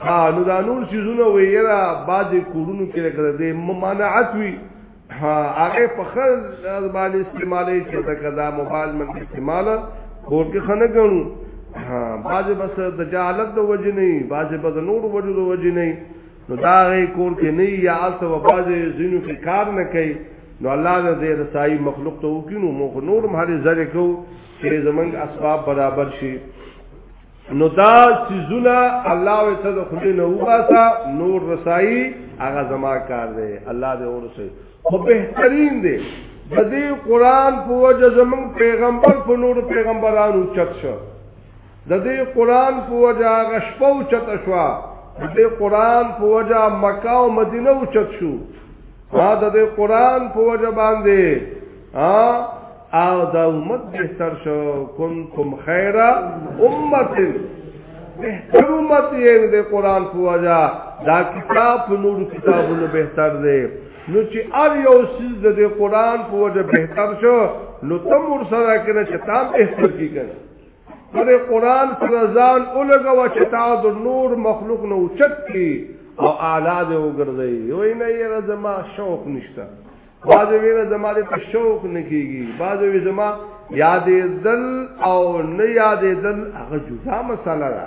ها نو دا نور سيزونه ویرا بازي کورونو کې لګره دې ممانعت وي ها هغه په خل باندې استعمالي چې دا کدا موبایل من استعمال کور کې خنه ګڼو ها بازي بس د جهالت د وجې نه بازي بس نور وجو د وجې نه نو دا غي کور کې نه یا اس و باز زینو کې کار نه کوي نو الله دې دې رسای مخلوق ته وکینو مو نور مهاله زره کو چې زمنګ اسباب برابر شي نو دا سيزونه الله و ته خو نه وباسا نور رسای هغه زما کار دی الله دې ورسه خو بهترین دی د دې قران په وجه زمنګ پیغمبر په نور پیغمبرانو چت شو د دې قران په وجه هغه شپه او چت شو د دې قران په وجه مکه او مدینه او چت شو ما د دې قران په وجه باندې ها او دا امت بهتر شو کنتم خیره امه بهتر امت یې د قران په وجا دا کتاب په نور کتابونو بهتر دی نو چې ار یو سیز د قران په وجا بهتر شو نو تم ور سره کنه چې تام بهتر کیږي پر قران پر ځان اولګو چې تا د نور مخلوق نه اوچت کی او اعلی دې وګرځي وای نه یې زما شوق نشته بعض ویره زما دې شوق نه کیږي بعض وی زما یادې دل او نه یادې دل هغه جدا مسله ده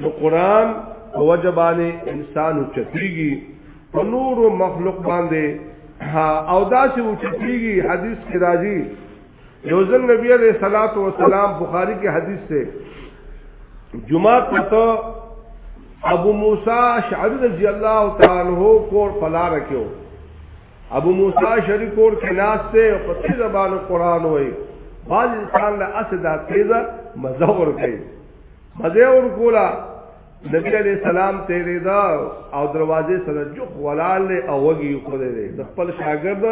نو قران په وجبانه انسان چتیږي په نور مخلوق باندې او دا چې وچتیږي حدیث کې راځي یوزن نبی علیہ الصلات والسلام بخاری کې حدیث سے جمعه پتو ابو موسی شعری رضی الله تعالی عنہ کور پلا رکھو ابو موسی شری کور کې ناس سے په تیز زبان قران وای باز انسان له اسدا تیزه مزور کوي مزه ور کولا نبی علیہ السلام تیرې دا او دروازې سره جوخ ولال له اوږي خو دې د خپل شاګرد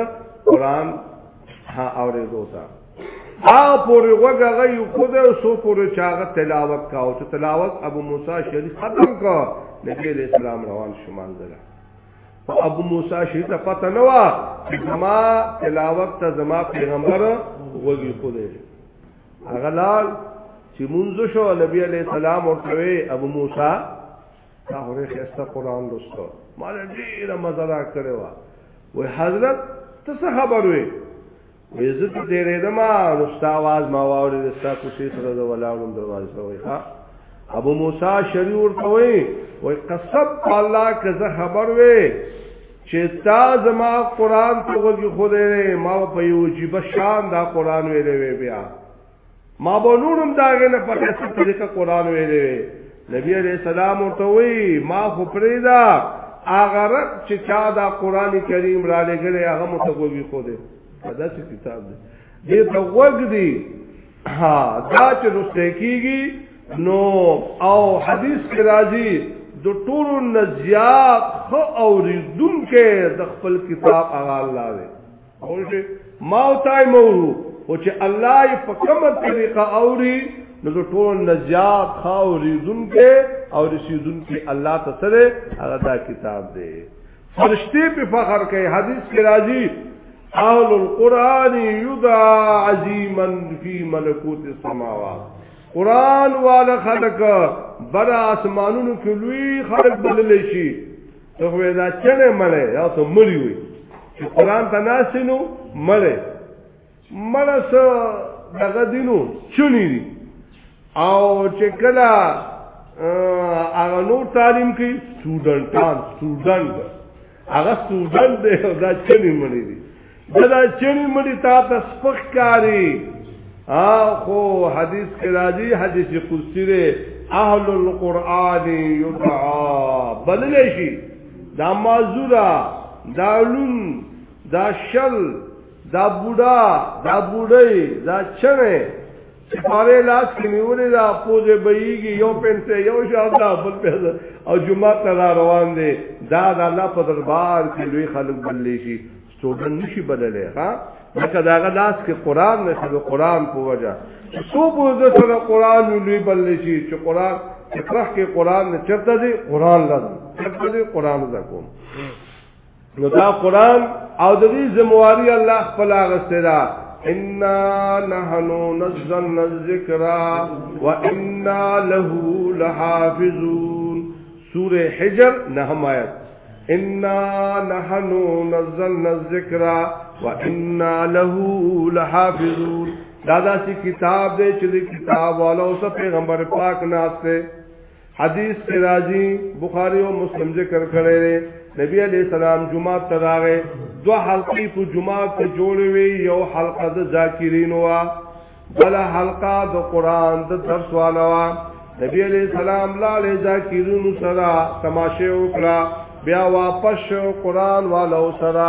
قران ها اورې دوتا هغه پورې وګه غي خو دې سو پورې چاغه تلاوت کاو چې تلاوت ابو موسی شریف ختم کا نبی علیہ السلام روان شمال دره او ابو موسی شریف ته پته نه وا چې زما تلاوت ته زما پیغمبر وږي خو دې هغه لال چې مونږ شو نبی علی السلام ورته ابو موسی دا هره خسته قران لوستو مال ډیر مزه را کړو وای حضرت ته څه خبر وې وې زه ته ډېرې دما رستا आवाज ما واورې رستا کوشي سره د ولاړم دروازه ته وای ها ابو موسی شری ورته وای وای قصب الله که زه خبر وې چې تا زما قران ته وګي خو دې ما په یو جیب شان دا قران ویلې وی بیا ما به نورم داګه نه پټه څه طریقه قران ویلې وی نبی علیہ السلام ورته وی ما خو پریدا اغه رب چې چا دا قران کریم را لګلې هغه متګوي خو دې دا څه کتاب دی دې ته وګ دی ها دا چې رسته کیږي نو او حدیث کې راځي د ټولو نزیات خو اوریدون کې د خپل کتاب اغا الله دی او چې ما او تای مورو او چې الله یې په کومه طریقه اوري نو د ټولو نزیات خو اوریدون کې او رسیدون کې الله ته سره هغه دا کتاب دی فرشتي په فخر کې حدیث کې راځي اهل القرآن یدعا عظیما فی ملکوت السماوات قرآن والا خلق بر آسمانونو کې لوی خلق بدل شي ته وې دا چنه مړې یا ته مړی وي چې قرآن ته ناسینو مړې مړس دغه دینو چونی دي او چې کله هغه نور تعلیم کوي سټوډنټان سټوډنټ هغه سودان دی او دا چنی مړی دی دا دا چنی مړی تا ته سپخ کاری خو حدیث کې راځي حدیث قدسی دی اهل القرآن یدعا بلل شي دا مازورا دا لون دا شل دا بوډا دا بوډۍ دا چنه سپاره لاس کې نیولې دا پوزه بېږي یو پنځه یو شاته بل په او جمعه ته را روان دي دا د الله په دربار کې لوی خلک بللی شي سټوډنټ نشي بدلې ها لکه داغه لاس کې قران نه شي قران په وجه سو په سره قران لوی بللی شي چې قران چې پرخ کې قران نه چرته دي قران لږ چرته دي قران زکوم نو دا قران او د دې زمواري الله خپل غسته ده انا نحن نزلنا الذکر وانا له لحافظون سوره حجر نهم آیت انا نحن نزلنا الذکر وانا له لحافظون دا داسې کتاب دی چې د کتاب والو سره پیغمبر پاک ناشته حدیث کی راضی بخاری او مسلم ذکر کړی دی نبی علیہ السلام جمعه ته راغې دو حلقې په جمعه کې جوړوي یو حلقه د ذاکرین وا بل حلقه د قران د درس والا وا نبی علیہ السلام لاله ذاکرین سره تماشه وکړه بیا واپس قران والو سره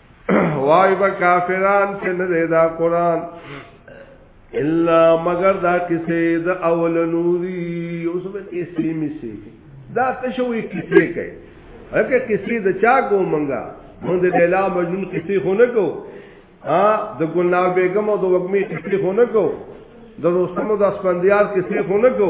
وای با کافران چې نه دی دا قران الا مگر دا کیسه د اول نوري اوس به اسلامي سي دا تشوي کیسه کوي هغه کیسه د چا کو منګه مونږ د لیلا مجنون کیسه خو نه کو ها د ګلنا بیگم او د وګمی کیسه خو نه کو د رستم د اسفندیار کیسه خو نه کو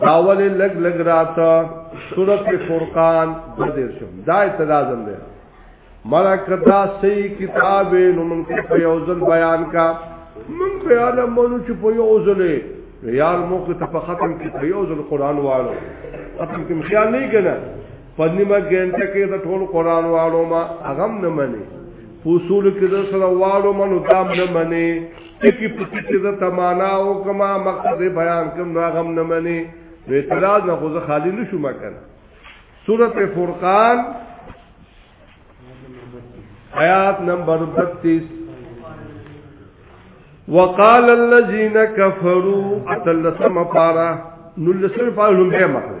داول لګ لګ راته سورت فرقان بدر شم دا اعتراضم دی ملک دا سی کتاب نو من په یو ځل بیان کا من په اړه مونږ چې په یو ځل یار مو کې په ختم کې په یو ځل قران والو ختم کې خیال نه کنا په نیمه ګنټه کې د ټول قران والو ما اغم نه مني اصول کې د سره والو منو دام نه مني ټکی په ټکی زه تمانا او کما مقصد بیان کوم نو غم نه مني نو اعتراض نه خو زه خالی نشو مکن سورت فرقان آیات نمبر 32 وقال الذين كفروا اتلسم فارا نلسم فارا لهم بے مقرد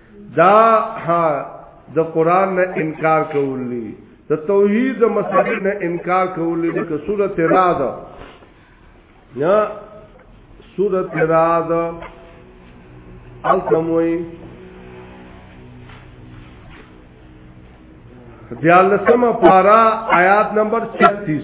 دا ها د قران نه انکار کولی د توحید د مسلې نه انکار کولی د سورۃ رعد یا سورۃ رعد الکموی دیالسمه پارا آیات نمبر 36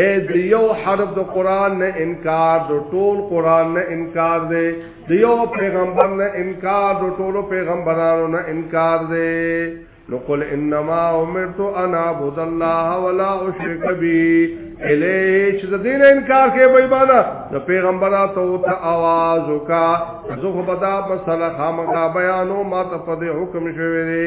اے دیو حرف د قران نه انکار د ټول قران نه انکار دی دیو پیغمبر نه انکار د ټول پیغمبرانو نه انکار دی نو قل انما امرت ان اعبد الله ولا اشرك به الیه چې د دین انکار کوي به ایمانه د پیغمبراتو ته आवाज وکا زه خو بدا مسله خامخا بیانو ما ته په دې حکم شوی دی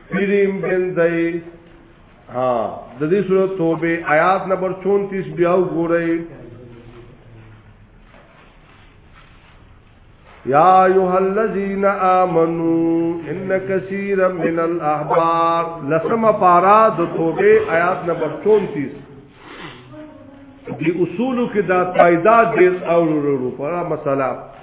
پریم بندای ها د دې سورۃ توبه آیات نمبر 34 بیا وګورئ یا ایها الذین آمنو ان کثیرا من الاحبار لسم پارا د توبه آیات نمبر 34 دی اصولو کې دا قاعده د اورورو پر مسله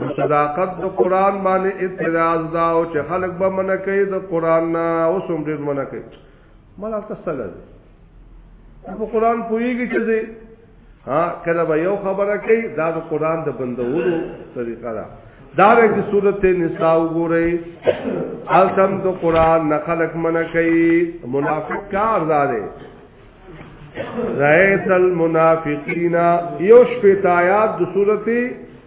نو صداقت د قران باندې اعتراض دا او چې خلک به منع کوي د قران نه او سم ډیر منع کوي مله تسل دی په قران پوېږي چې دی ها کله به یو خبره کوي دا د قران د بندولو طریقه ده دا د صورت نساء وګورئ التم د قران نه خلق منع کوي منافق کار داري رئیس المنافقین یوش پیتایات د صورت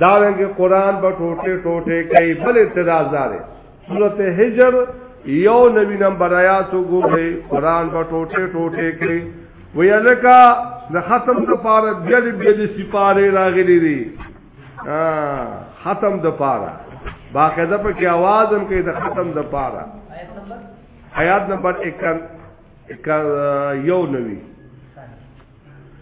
دارنګه قران په ټوټه ټوټه کوي بل اعتراض دار سورته هجر یو نوی نمبر آیات وګورئ قران په ټوټه ټوټه کوي ویلکا د ختم د پاره بیل بیل سپاره راغلي دي ختم د پاره باقاعده په کې आवाज هم کوي د ختم د پاره آیات نمبر 1 یو نوی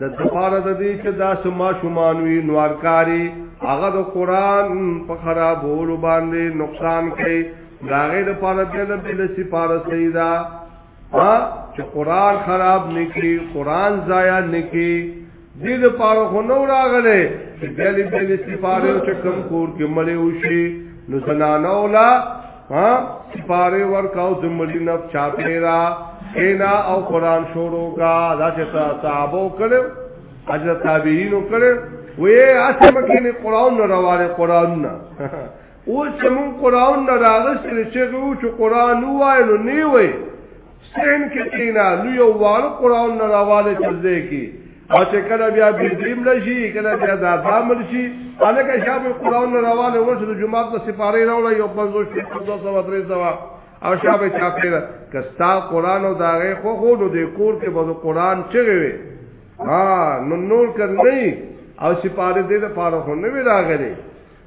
د دپاره د دې چې دا سما شومانوي نوارکاری هغه د قران په خرابولو باندې نقصان کوي دا غیر د پاره د بل سپاره سیدا ها چې قران خراب نکي قران ضایع نکي دې د پاره خو نو راغله چې بل بل سپاره چې کم کور کې مړ وشي نو زنانه ولا ها سپاره ورکاو د مړي نه چا پیرا کینا او قران شروع کا دا چې صحابه کړو اجر تابعین کړو وې اسه مکه نه قران نه راوړې قران نه او چې مون قران نه راغشل چې غو چې قران وای نو نیوي سین کې کینا لوی وال قران نه راواله چلځي کی او چې کله بیا بجیم لشي کله بیا دا بامل شي الکه شاب قرآن روانه ورته د جمعه د سپاره راوړی یو 500 200 300 او شاب چاپیره کستا قرآن او داغه خو خو د کور کې به قرآن چغه وي ها نو نور کړ نه او سپاره دې د پاره خو نه وی راغلي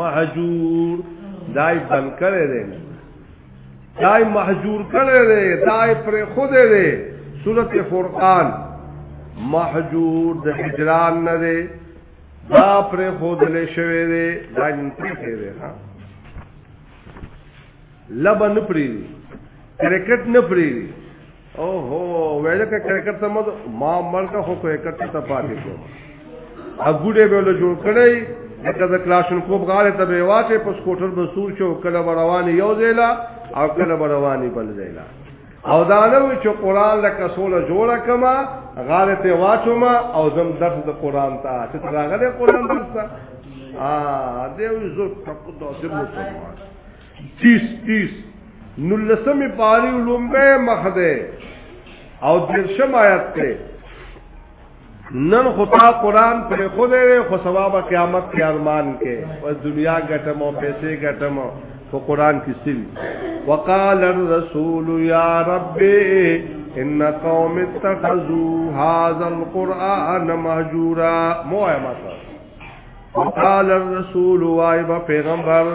محجور دای بند کړی دی دای محجور کړی دی دای پر خود دی سورت فرقان محجور د هجران نه دی دا پر خود له شوی دی دا نپری دی ها لبن پری کرکټ نه پری او هو ویل کې کرکټ ته مد ما مرګ هو کرکټ ته پاتې شو اګوډه به له جوړ کړی لکه د کلاشن کوب غاله ته به واچې په سکوټر به سور شو کله رواني یو ځایلا او کله رواني بل ځایلا او دا نه وی چې قران د کسوله جوړه کما غاله ته واچوم او زم درس د قران ته چې راغله قران درس ته ا دې زو ټکو د دې مسلمان تیس تیس نلسمی پاری علوم بے مخ دے او درشم آیت تے نن خطا قرآن پر خود ہے خو ثواب قیامت کے ارمان کے و دنیا گٹم و پیسے گٹم خو قرآن کی سوی وقال الرسول یا رب ان قوم اتخذوا هذا القرآن مهجورا مو ہے مطلب وقال الرسول وائبا پیغمبر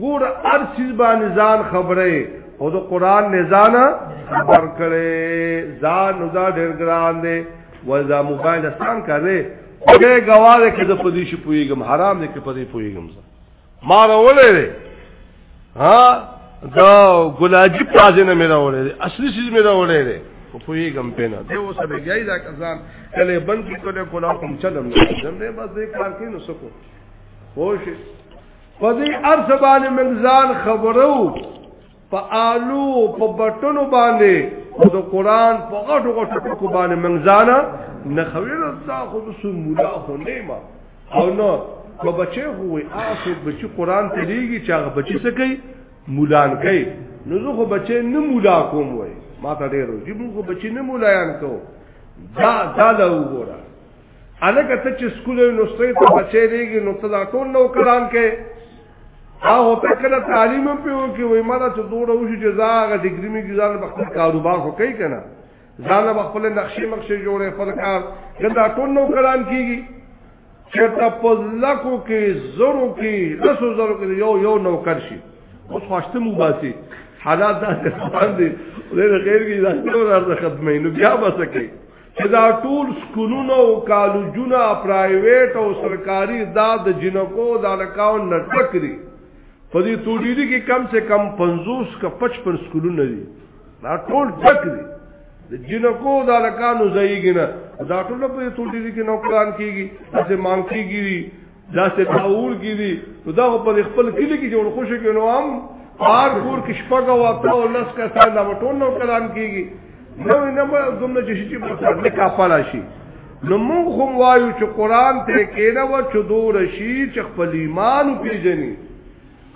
ګور هر چیز باندې ځان خبره او د قران نه ځان خبر کړي ځان نو دا ډېر ګران دی وځه موبایل سان کړي دې غواړي کې د پدې شي پويګم حرام دې کې پدې پويګم ما راولې ها دا ګلاجی پازې نه مې راولې اصلي چیز مې راولې خو پویګم پینا دی اوس به گئی دا کسان کله بند کړه کولا کوم چلم نه زم به بس دې کار کې نو سکو خوش په دې ارث باندې منځان خبرو په آلو په بټنو باندې او د قران په غټو غټو ټکو باندې منځانه نه خویر تا خو د سن مولا خو نه ما او نو په بچي خو وي آخر بچي قران ته دیږي چې هغه بچي څه کوي مولان کوي نو زه خو بچي نه مولا کوم وای ما ته ډیر وجیب خو بچي نه مولایان کوم دا دا له وګوره الګ ته چې سکول یونیورسيټي ته بچی لري نو ته دا ټول نو کلام کې هغه ته کله تعلیم په یو کې وای مالا چې دوړه وشي جزا غ ډیګری می ګزار په خپل کاروبار خو کوي کنه ځان په خپل نقشې مخشې جوړې خپل کار دا ټول نو کلام کیږي چې تاسو لکو کې زرو کې لاسو زرو کې یو یو نو کړ شي اوس خواشته مو باسي حالات دا څه باندې ولې غیر کې دا څه ورته ختمې نو بیا بسکه چې دا ټول سکولونه او کالجونه پرایویټ او سرکاري دا د جنکو د الکاو نه ټکري په دې توډيري کې کم سے کم 50 کا 55 سکولونه دي دا ټول ټکري د جنکو د الکانو ځایږي نه دا ټول په دې توډيري کې نوکران کیږي چې مانکي کیږي دا څه باور کې دي نو دا په خپل کلی کې جوړ خوشو کې نو هم پار کور کې شپږ او اته او لس کا سره دا ټول نو کلام کیږي نو نه ما دومره چې چې په سر نه کافلا شي نو موږ هم وایو چې قران ته کېنه و چې دور شي چې خپل ایمان پیژني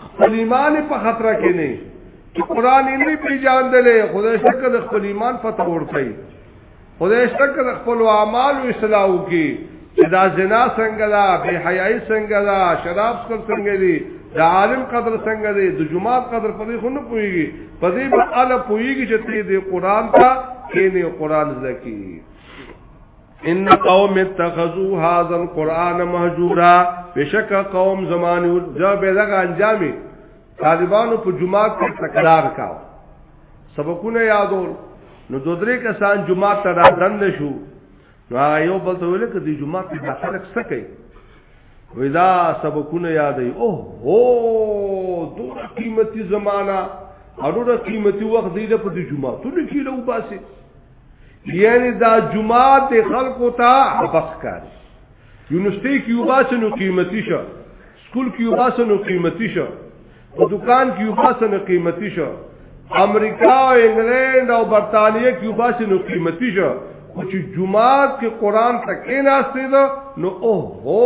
خپل ایمان په خطر کې نه چې قران یې نه پیژاندلې خدای شکر خپل ایمان پته ورته خدای شته کړه خپل اعمال اصلاح وکي چې دا زنا څنګه دا بے حیاي څنګه دا شراب څنګه څنګه دي دا عالم قدر څنګه دي د جمعات قدر په دې خو نه پويږي په دې به اله پويږي چې ته دې قران ته کینې قران زکی ان قوم اتخذوا هذا القران مهجورا بشک قوم زمانه جو به دغه انجامي طالبانو په جمعات کې تکرار کاو سبقونه یادول نو دو درې کسان جمعات ته راځند شو نو هغه یو بل ته ویل چې د جمعات په خلک څه کوي ودا سبقونه یادې او هو دوه قیمتي زمانہ اروره قیمتي وخت دی له په جمعات ته کې له وباسي یعنی دا جمعات خلکو ته بخکاري یونیورسيټي کې وباسه نو قیمتي شه سکول کې وباسه نو قیمتي شه په دکان کې وباسه نو قیمتي شه امریکا او انګلند او برتانیې کې وباسه نو قیمتي شه خو چې جمعات کې قران ته کېناستې ده نو او هو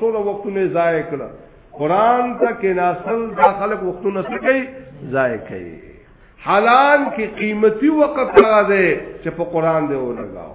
سره وختونه ضایع کړه قران ته کېناستل دا خلک وختونه څه کوي ضایع کوي حالان کې قیمتي وخت راځي چې په قران دی ولګاو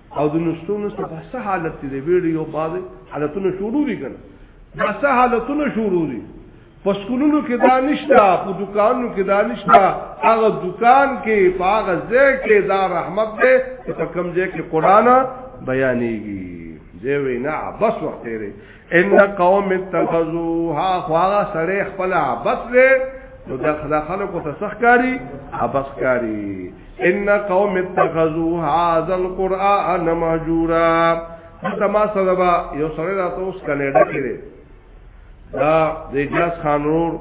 او د نشتونو څخه څه حالت دی ویډیو باندې حالتونه شروع دي کنه دا څه حالتونه شروع دي په سکولونو کې دا نشته په دکانونو کې دا نشته هغه دکان کې په هغه ځای کې دا رحمت دی چې په کوم ځای کې قران بیانېږي دی وینا بس وخت لري ان قوم اتخذوا ها خواغه سړی خپل عبس دی نو د خلکو ته سخکاری عبس کاری ان قوم اتخذوا هذا القران مهجورا تما سبا یو سړی راته اوس کلیډه کړي دا د اجاز خانور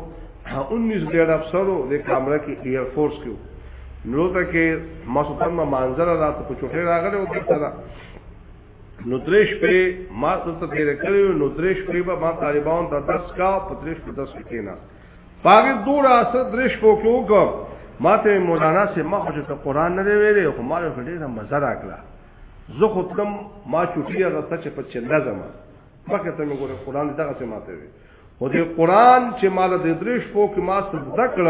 19 ډیر افسرو د کامره کې ایئر فورس کې نو ته کې مسلمان منظر راته په چوټه راغله او دې سره نو درې شپې ما ته ته تیر کړو نو درې شپې به ما طالبان ته درس کا په درې شپې درس کې نه پاګه دور اثر درې شپو کې وکم ما ته مولانا سي ما خو ته قران نه دی ویلې خو ما یې ډېره مزه راکړه زه خو تم ما چټي هغه څه په چنده زما پکې ته موږ قران دغه څه ماته وی خو دې قران چې ما د درې شپو کې ما څه ذکر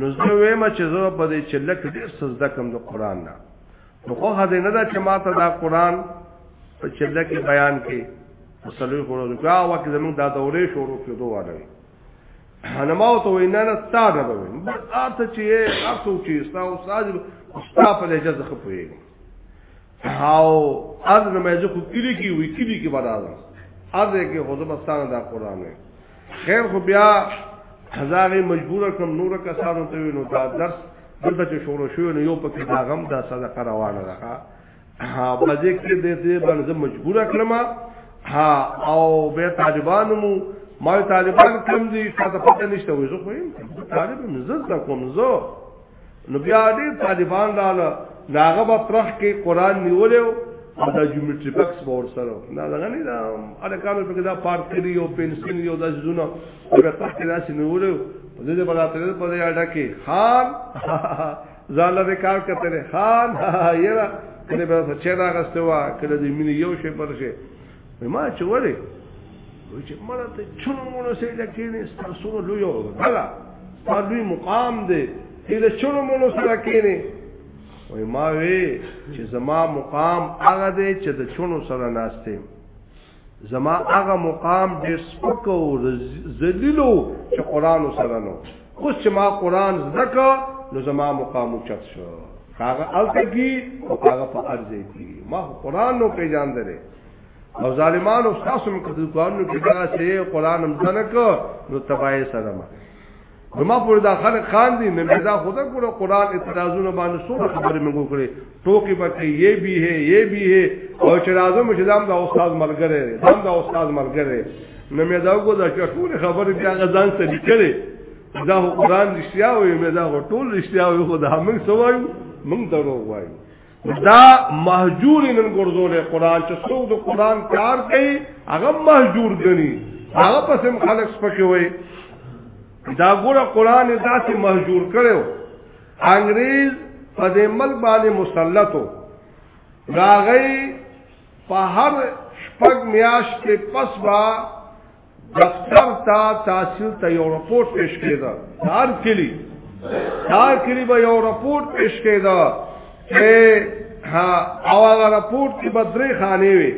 نو زه وایم چې زه په دې چلک ډېر څه ذکر د قران نه نو خو هدا نه دا چې ما ته دا قران په چله کې بیان کې صلی الله علیه وسلم هغه وخت زموږ دا دورې شروع کړو دوه ډول انا ما ته وینا نه تا نه وي بس اته چې اته چې ستا او ساج ستا په لږه ځخه پوي او اذن مې ځکه کلی کې وی کلی کې بداله اذن کې خو زما ستانه دا قران نه خیر خو بیا هزارې مجبور کم نور کسانو ته نو دا درس دلته چې شروع شو نو یو پکې دا غم دا صدقه روانه ده ها په دې کې دې دې باندې مجبور کړم ها او به طالبانو مو ما طالبان کم دي تاسو پته نشته وې زه خو طالب مزز کوم زه نو بیا دې طالبان رااله ناغه په پرخ کې قران نیولیو او دا جیومټری باکس به ور سره نه دغه نه دا الکانو په کې دا پارک کړی او پنسل یو دا زونه په پرخ کې داسې نیولیو په دې بلا تر په دې اډه کې خان زاله دې کار کتره خان یرا کله به څه راغسته وا کله دې مين یو شی پر شي ما چې وړي وای چې مړه ته چونو مونو سي لکینې ستاسو لوی او غلا ستاسو لوی مقام دی چې له چونو مونو سره کینې وای ما وی چې زما مقام هغه دی چې د چونو سره ناشته زما هغه مقام ډېر سپک او ذلیلو چې قران سره نو اوس چې ما قران زده کړ نو زما مقام اوچت شو هغه الته کی او هغه په ارزه کی ما قران نو پیژان درې او ظالمانو تاسو مې کتل قران نو کې دا چې قران هم ځنه کو نو تبای سره ما نو ما پر دا خلک خان دي نو دا خدا کړه قران اعتراضونه باندې څو خبرې موږ کړې ټوکی پکې یې به یې به او چې راځم چې دام دا استاد مرګره دام دا استاد مرګره نو مې دا وګو دا ټول خبرې بیا غزان ته لیکلې دا قرآن رښتیا وي مې دا ټول رښتیا وي خو دا موږ سوایو موږ درو وایو دا محجور نن ګرځول قرآن چې څوک د قرآن کار کوي هغه محجور غني هغه پسې خلک سپکوي دا ګوره قرآن داسې محجور کړو انګريز په دې ملک باندې مسلطو راغی په هر شپږ میاشتې پس با دفتر تا تحصیل ته یو رپورټ پیش کېده هر کلی هر کلی به یو رپورټ پیش کېده چې ها او هغه رپورټ کې بدرې خانې وي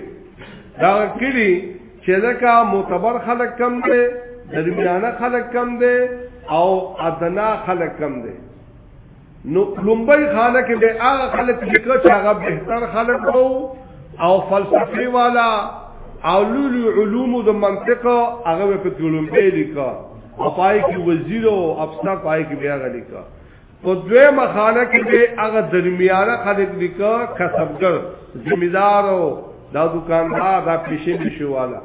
دا کلی چې لکه معتبر خلک کم دی درمیانه خلک کم دی او ادنا خلک کم دی نو لومبۍ خانه کې به هغه خلک چې کچ هغه بهتر خلک وو او فلسفي والا او لولي علوم د منطق هغه په لومبۍ لیکا او پای کې وزیر او افسر پای کې بیا غلیکا په دوی مخانه کې به هغه درمیانه خلک لیکه کسبګر ذمہدار او دا دکاندار دا پیشې نشواله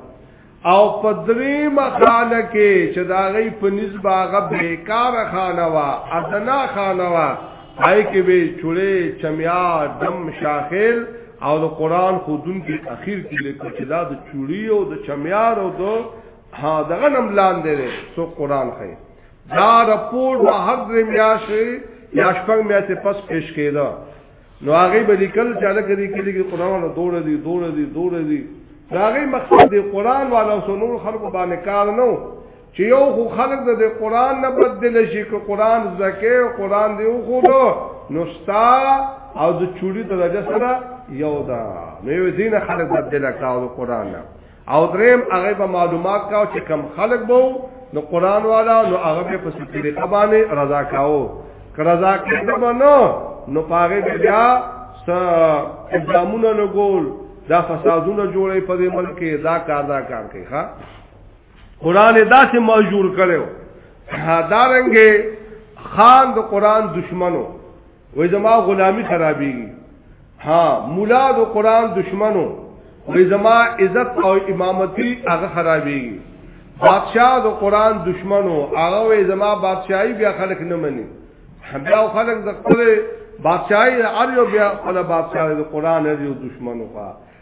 او په درې مخانه کې چې دا غي په نسبه هغه بیکار خانه وا ادنا خانه وا پای کې به چوله چمیا دم شاخل او د قران خودون کې اخیر کې لیکو چې دا د چوړی او د چمیار او د ها دغه نم لاندې سو قران خیر دا رپورټ به هر درې میاشتې یا شپږ میاشتې پس پیش کېده نو هغه به لیکل چې هغه کلی کلی کې قران له دوړ دي دوړ دي دوړ دي هغه مقصد دی قران والا سنور خلکو باندې کار نه چې یو خو خلک د قران نه بدل شي که قران زکه قران دی خو دو نو ستا او د چوری درجه سره یو دا نو یو دین خلک بدل کاوه قران نه او دریم هغه به معلومات کاو چې کم خلق بو نو قران والا نو هغه به په سپیری قبانه رضا کاو که رضا کړه به نو نو پاغه بیا س اقدامونه لګول دا فسادونه جوړې په دې ملک کې دا کار دا کار کوي ها قران دا سه ماجور کړو دا رنګه خان د قران دشمنو وای زما غلامی خرابېږي ها مولا د قران دشمنو وای زما عزت او امامتی هغه خرابېږي بادشاہ د قران دشمنو هغه وای زما بادشاہي بیا خلک نه مني بیا خلک د خپل بادشاہي ار یو بیا خپل بادشاہ د قران دی دشمنو ښا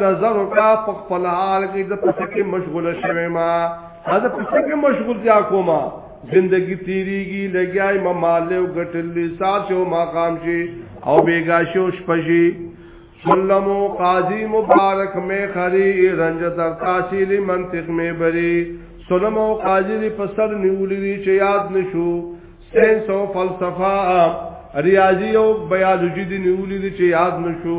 دا زرو کا په خپل حال کې د پسکه مشغوله شوه ما دا د پسکه مشغول دیا کوما زندگی تیریږي لګیای ما مال او غټلې سات شو ما قام شي او بیگا شو شپشي سلمو قاضی مبارک میں خری رنج در تاثیل منطق میں بری سلمو قاضی دی پسر نیولی دی چه یاد نشو سینس و فلسفہ ریاضی او بیولوژی دی نیولی دی چه یاد نشو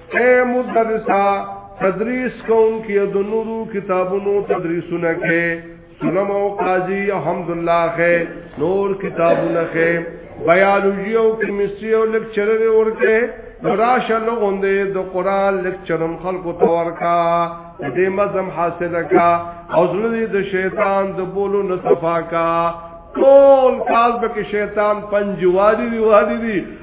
اے مدرسا تدریس کون کی د نورو کتابونو تدریسونه کې سلم او قاضی الحمدلله کې نور کتابونه کې بیولوژي او کیمستري او لیکچرونه ورکه راشه لغوندې د قران لیکچرم خلکو ته ورکا دې مزم حاصله کا او زړه د شیطان د بولو نه صفا کا ټول کال به کې شیطان پنځوالي دی والي دی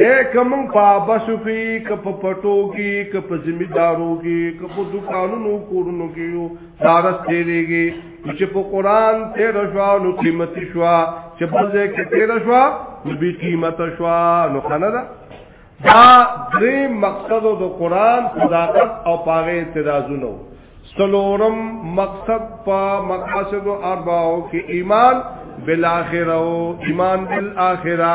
اے کوم په بسو کې ک په پټو کې ک په ذمہ دارو کې ک په دکانونو کورونو کې یو دارس تیریږي چې په قران تیر شو نو قیمت شو چې په ځای کې تیر شو نو به قیمت شو نو خنه دا دا درې مقصد د قران صداقت او پاغه اعتراضونه سلورم مقصد په مقاصد اربعو کې ایمان بالاخره او ایمان بالاخره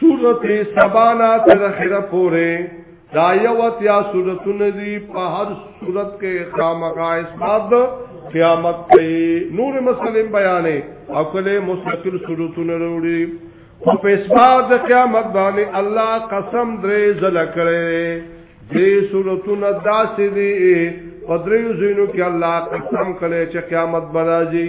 سورت سبانا تر خیره پوره دا یو اتیا سورتون دی په هر سورت کې خامقا اسباد قیامت ته نور مسلم بیانې او کله مستقل سورتون وروړي او په اسباد قیامت باندې الله قسم درې زل کړي دې سورتون داسې دي په درې زینو کې الله قسم کړي چې قیامت برازي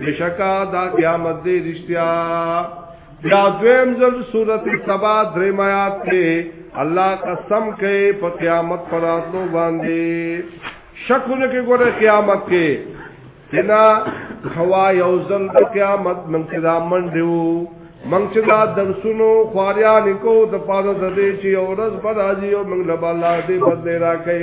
بشکا دا قیامت دی رشتیا بیا دویم ځل صورت سبا درې میات کې الله قسم کوي په قیامت پر راتلو باندې شکونه کې ګوره قیامت کې بنا هوا یو ځل د قیامت منتظا منډو منګ چې دا درسونو خواریان کو د پاره د دې چې اورز پر راځي او منګ له بالا دې بدلې راکې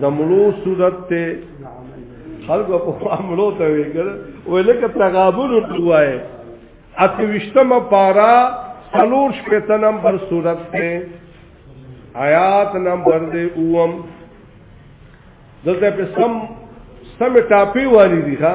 دمړو صورت ته خلق په عملو ته ویګل ولکه تغابن ورتوای اته وشتم پارا سلور شپته نمبر صورت ته آیات نمبر دې اوم دلته په سم سم ټاپی والی دی ها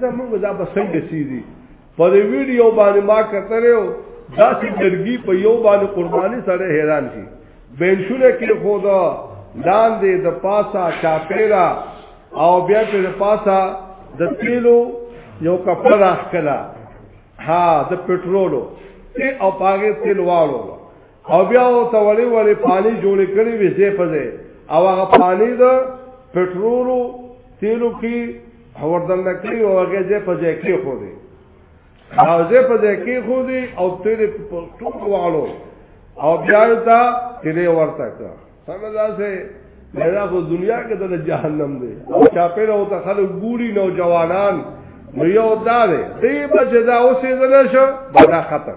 دا موږ دا په څنګه سیدي په دې ویډیو باندې ما کتلو دا چې درګي په یو باندې قرباني سره حیران شي بنشونه کې خدا لاندې د پاسا چاپیرا او بیا په پاسا د تیلو یو کپړه راخلا ها د پټرولو او پاګه تیل والو او بیا او ته ولی ولی پالی جوړ کړی وی زی په زی او هغه پالی د پټرولو تیلو کی وردن نکړي او هغه زی په زی کې خو دی او زی په زی کې خو دی او تیل په ټول والو او بیا تا تیل ورته کا څنګه ځاسه دا خو دنیا کې د جهنم دی او چا پیره او ته خلک ګوري نوجوانان نو یو دا دی دی بچ دا اوسې زنه شو دا خطر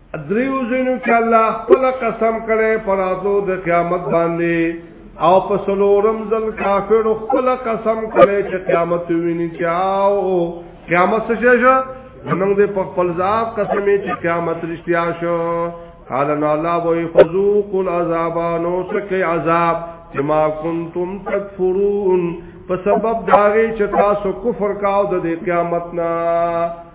دریو زینو کې الله خپل قسم کړي پراتو د قیامت باندې او په سلورم ځل کافر خپل قسم کړي چې قیامت ویني چې او قیامت څه شي موږ دې په خپل ذات قسم چې قیامت رښتیا شو قال نو الله وې فذوق العذاب نو سکه عذاب بما كنتم تکفرون په سبب داغه چې تاسو کفر کاو د قیامت نه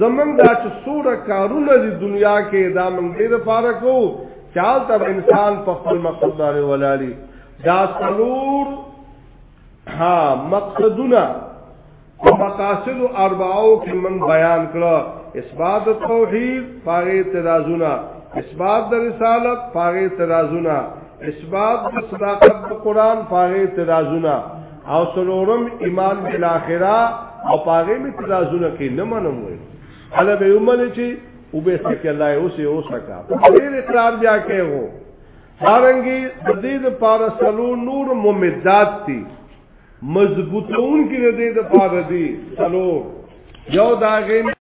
زمونږ دا چې سوره کارونه د دنیا کې دا مونږ دې لپاره کو چال تر انسان په خپل مقصد باندې ولالي دا څلور ها مقصدونه او مقاصد اربعو کې مونږ بیان کړو اثبات توحید پاره ترازونه اثبات د رسالت پاره ترازونه اثبات د صداقت د قران پاره ترازونه او سلورم ایمان بالاخره او پاغه می ترازونه کې نه منم وي اله به ومل چې او به سکه الله اوسه اوسه کا ډیر اقرار بیا کې وو دارنګي د دې لپاره سلو نور ممدات دي مضبوطون کې د دې لپاره دي سلو یو داغه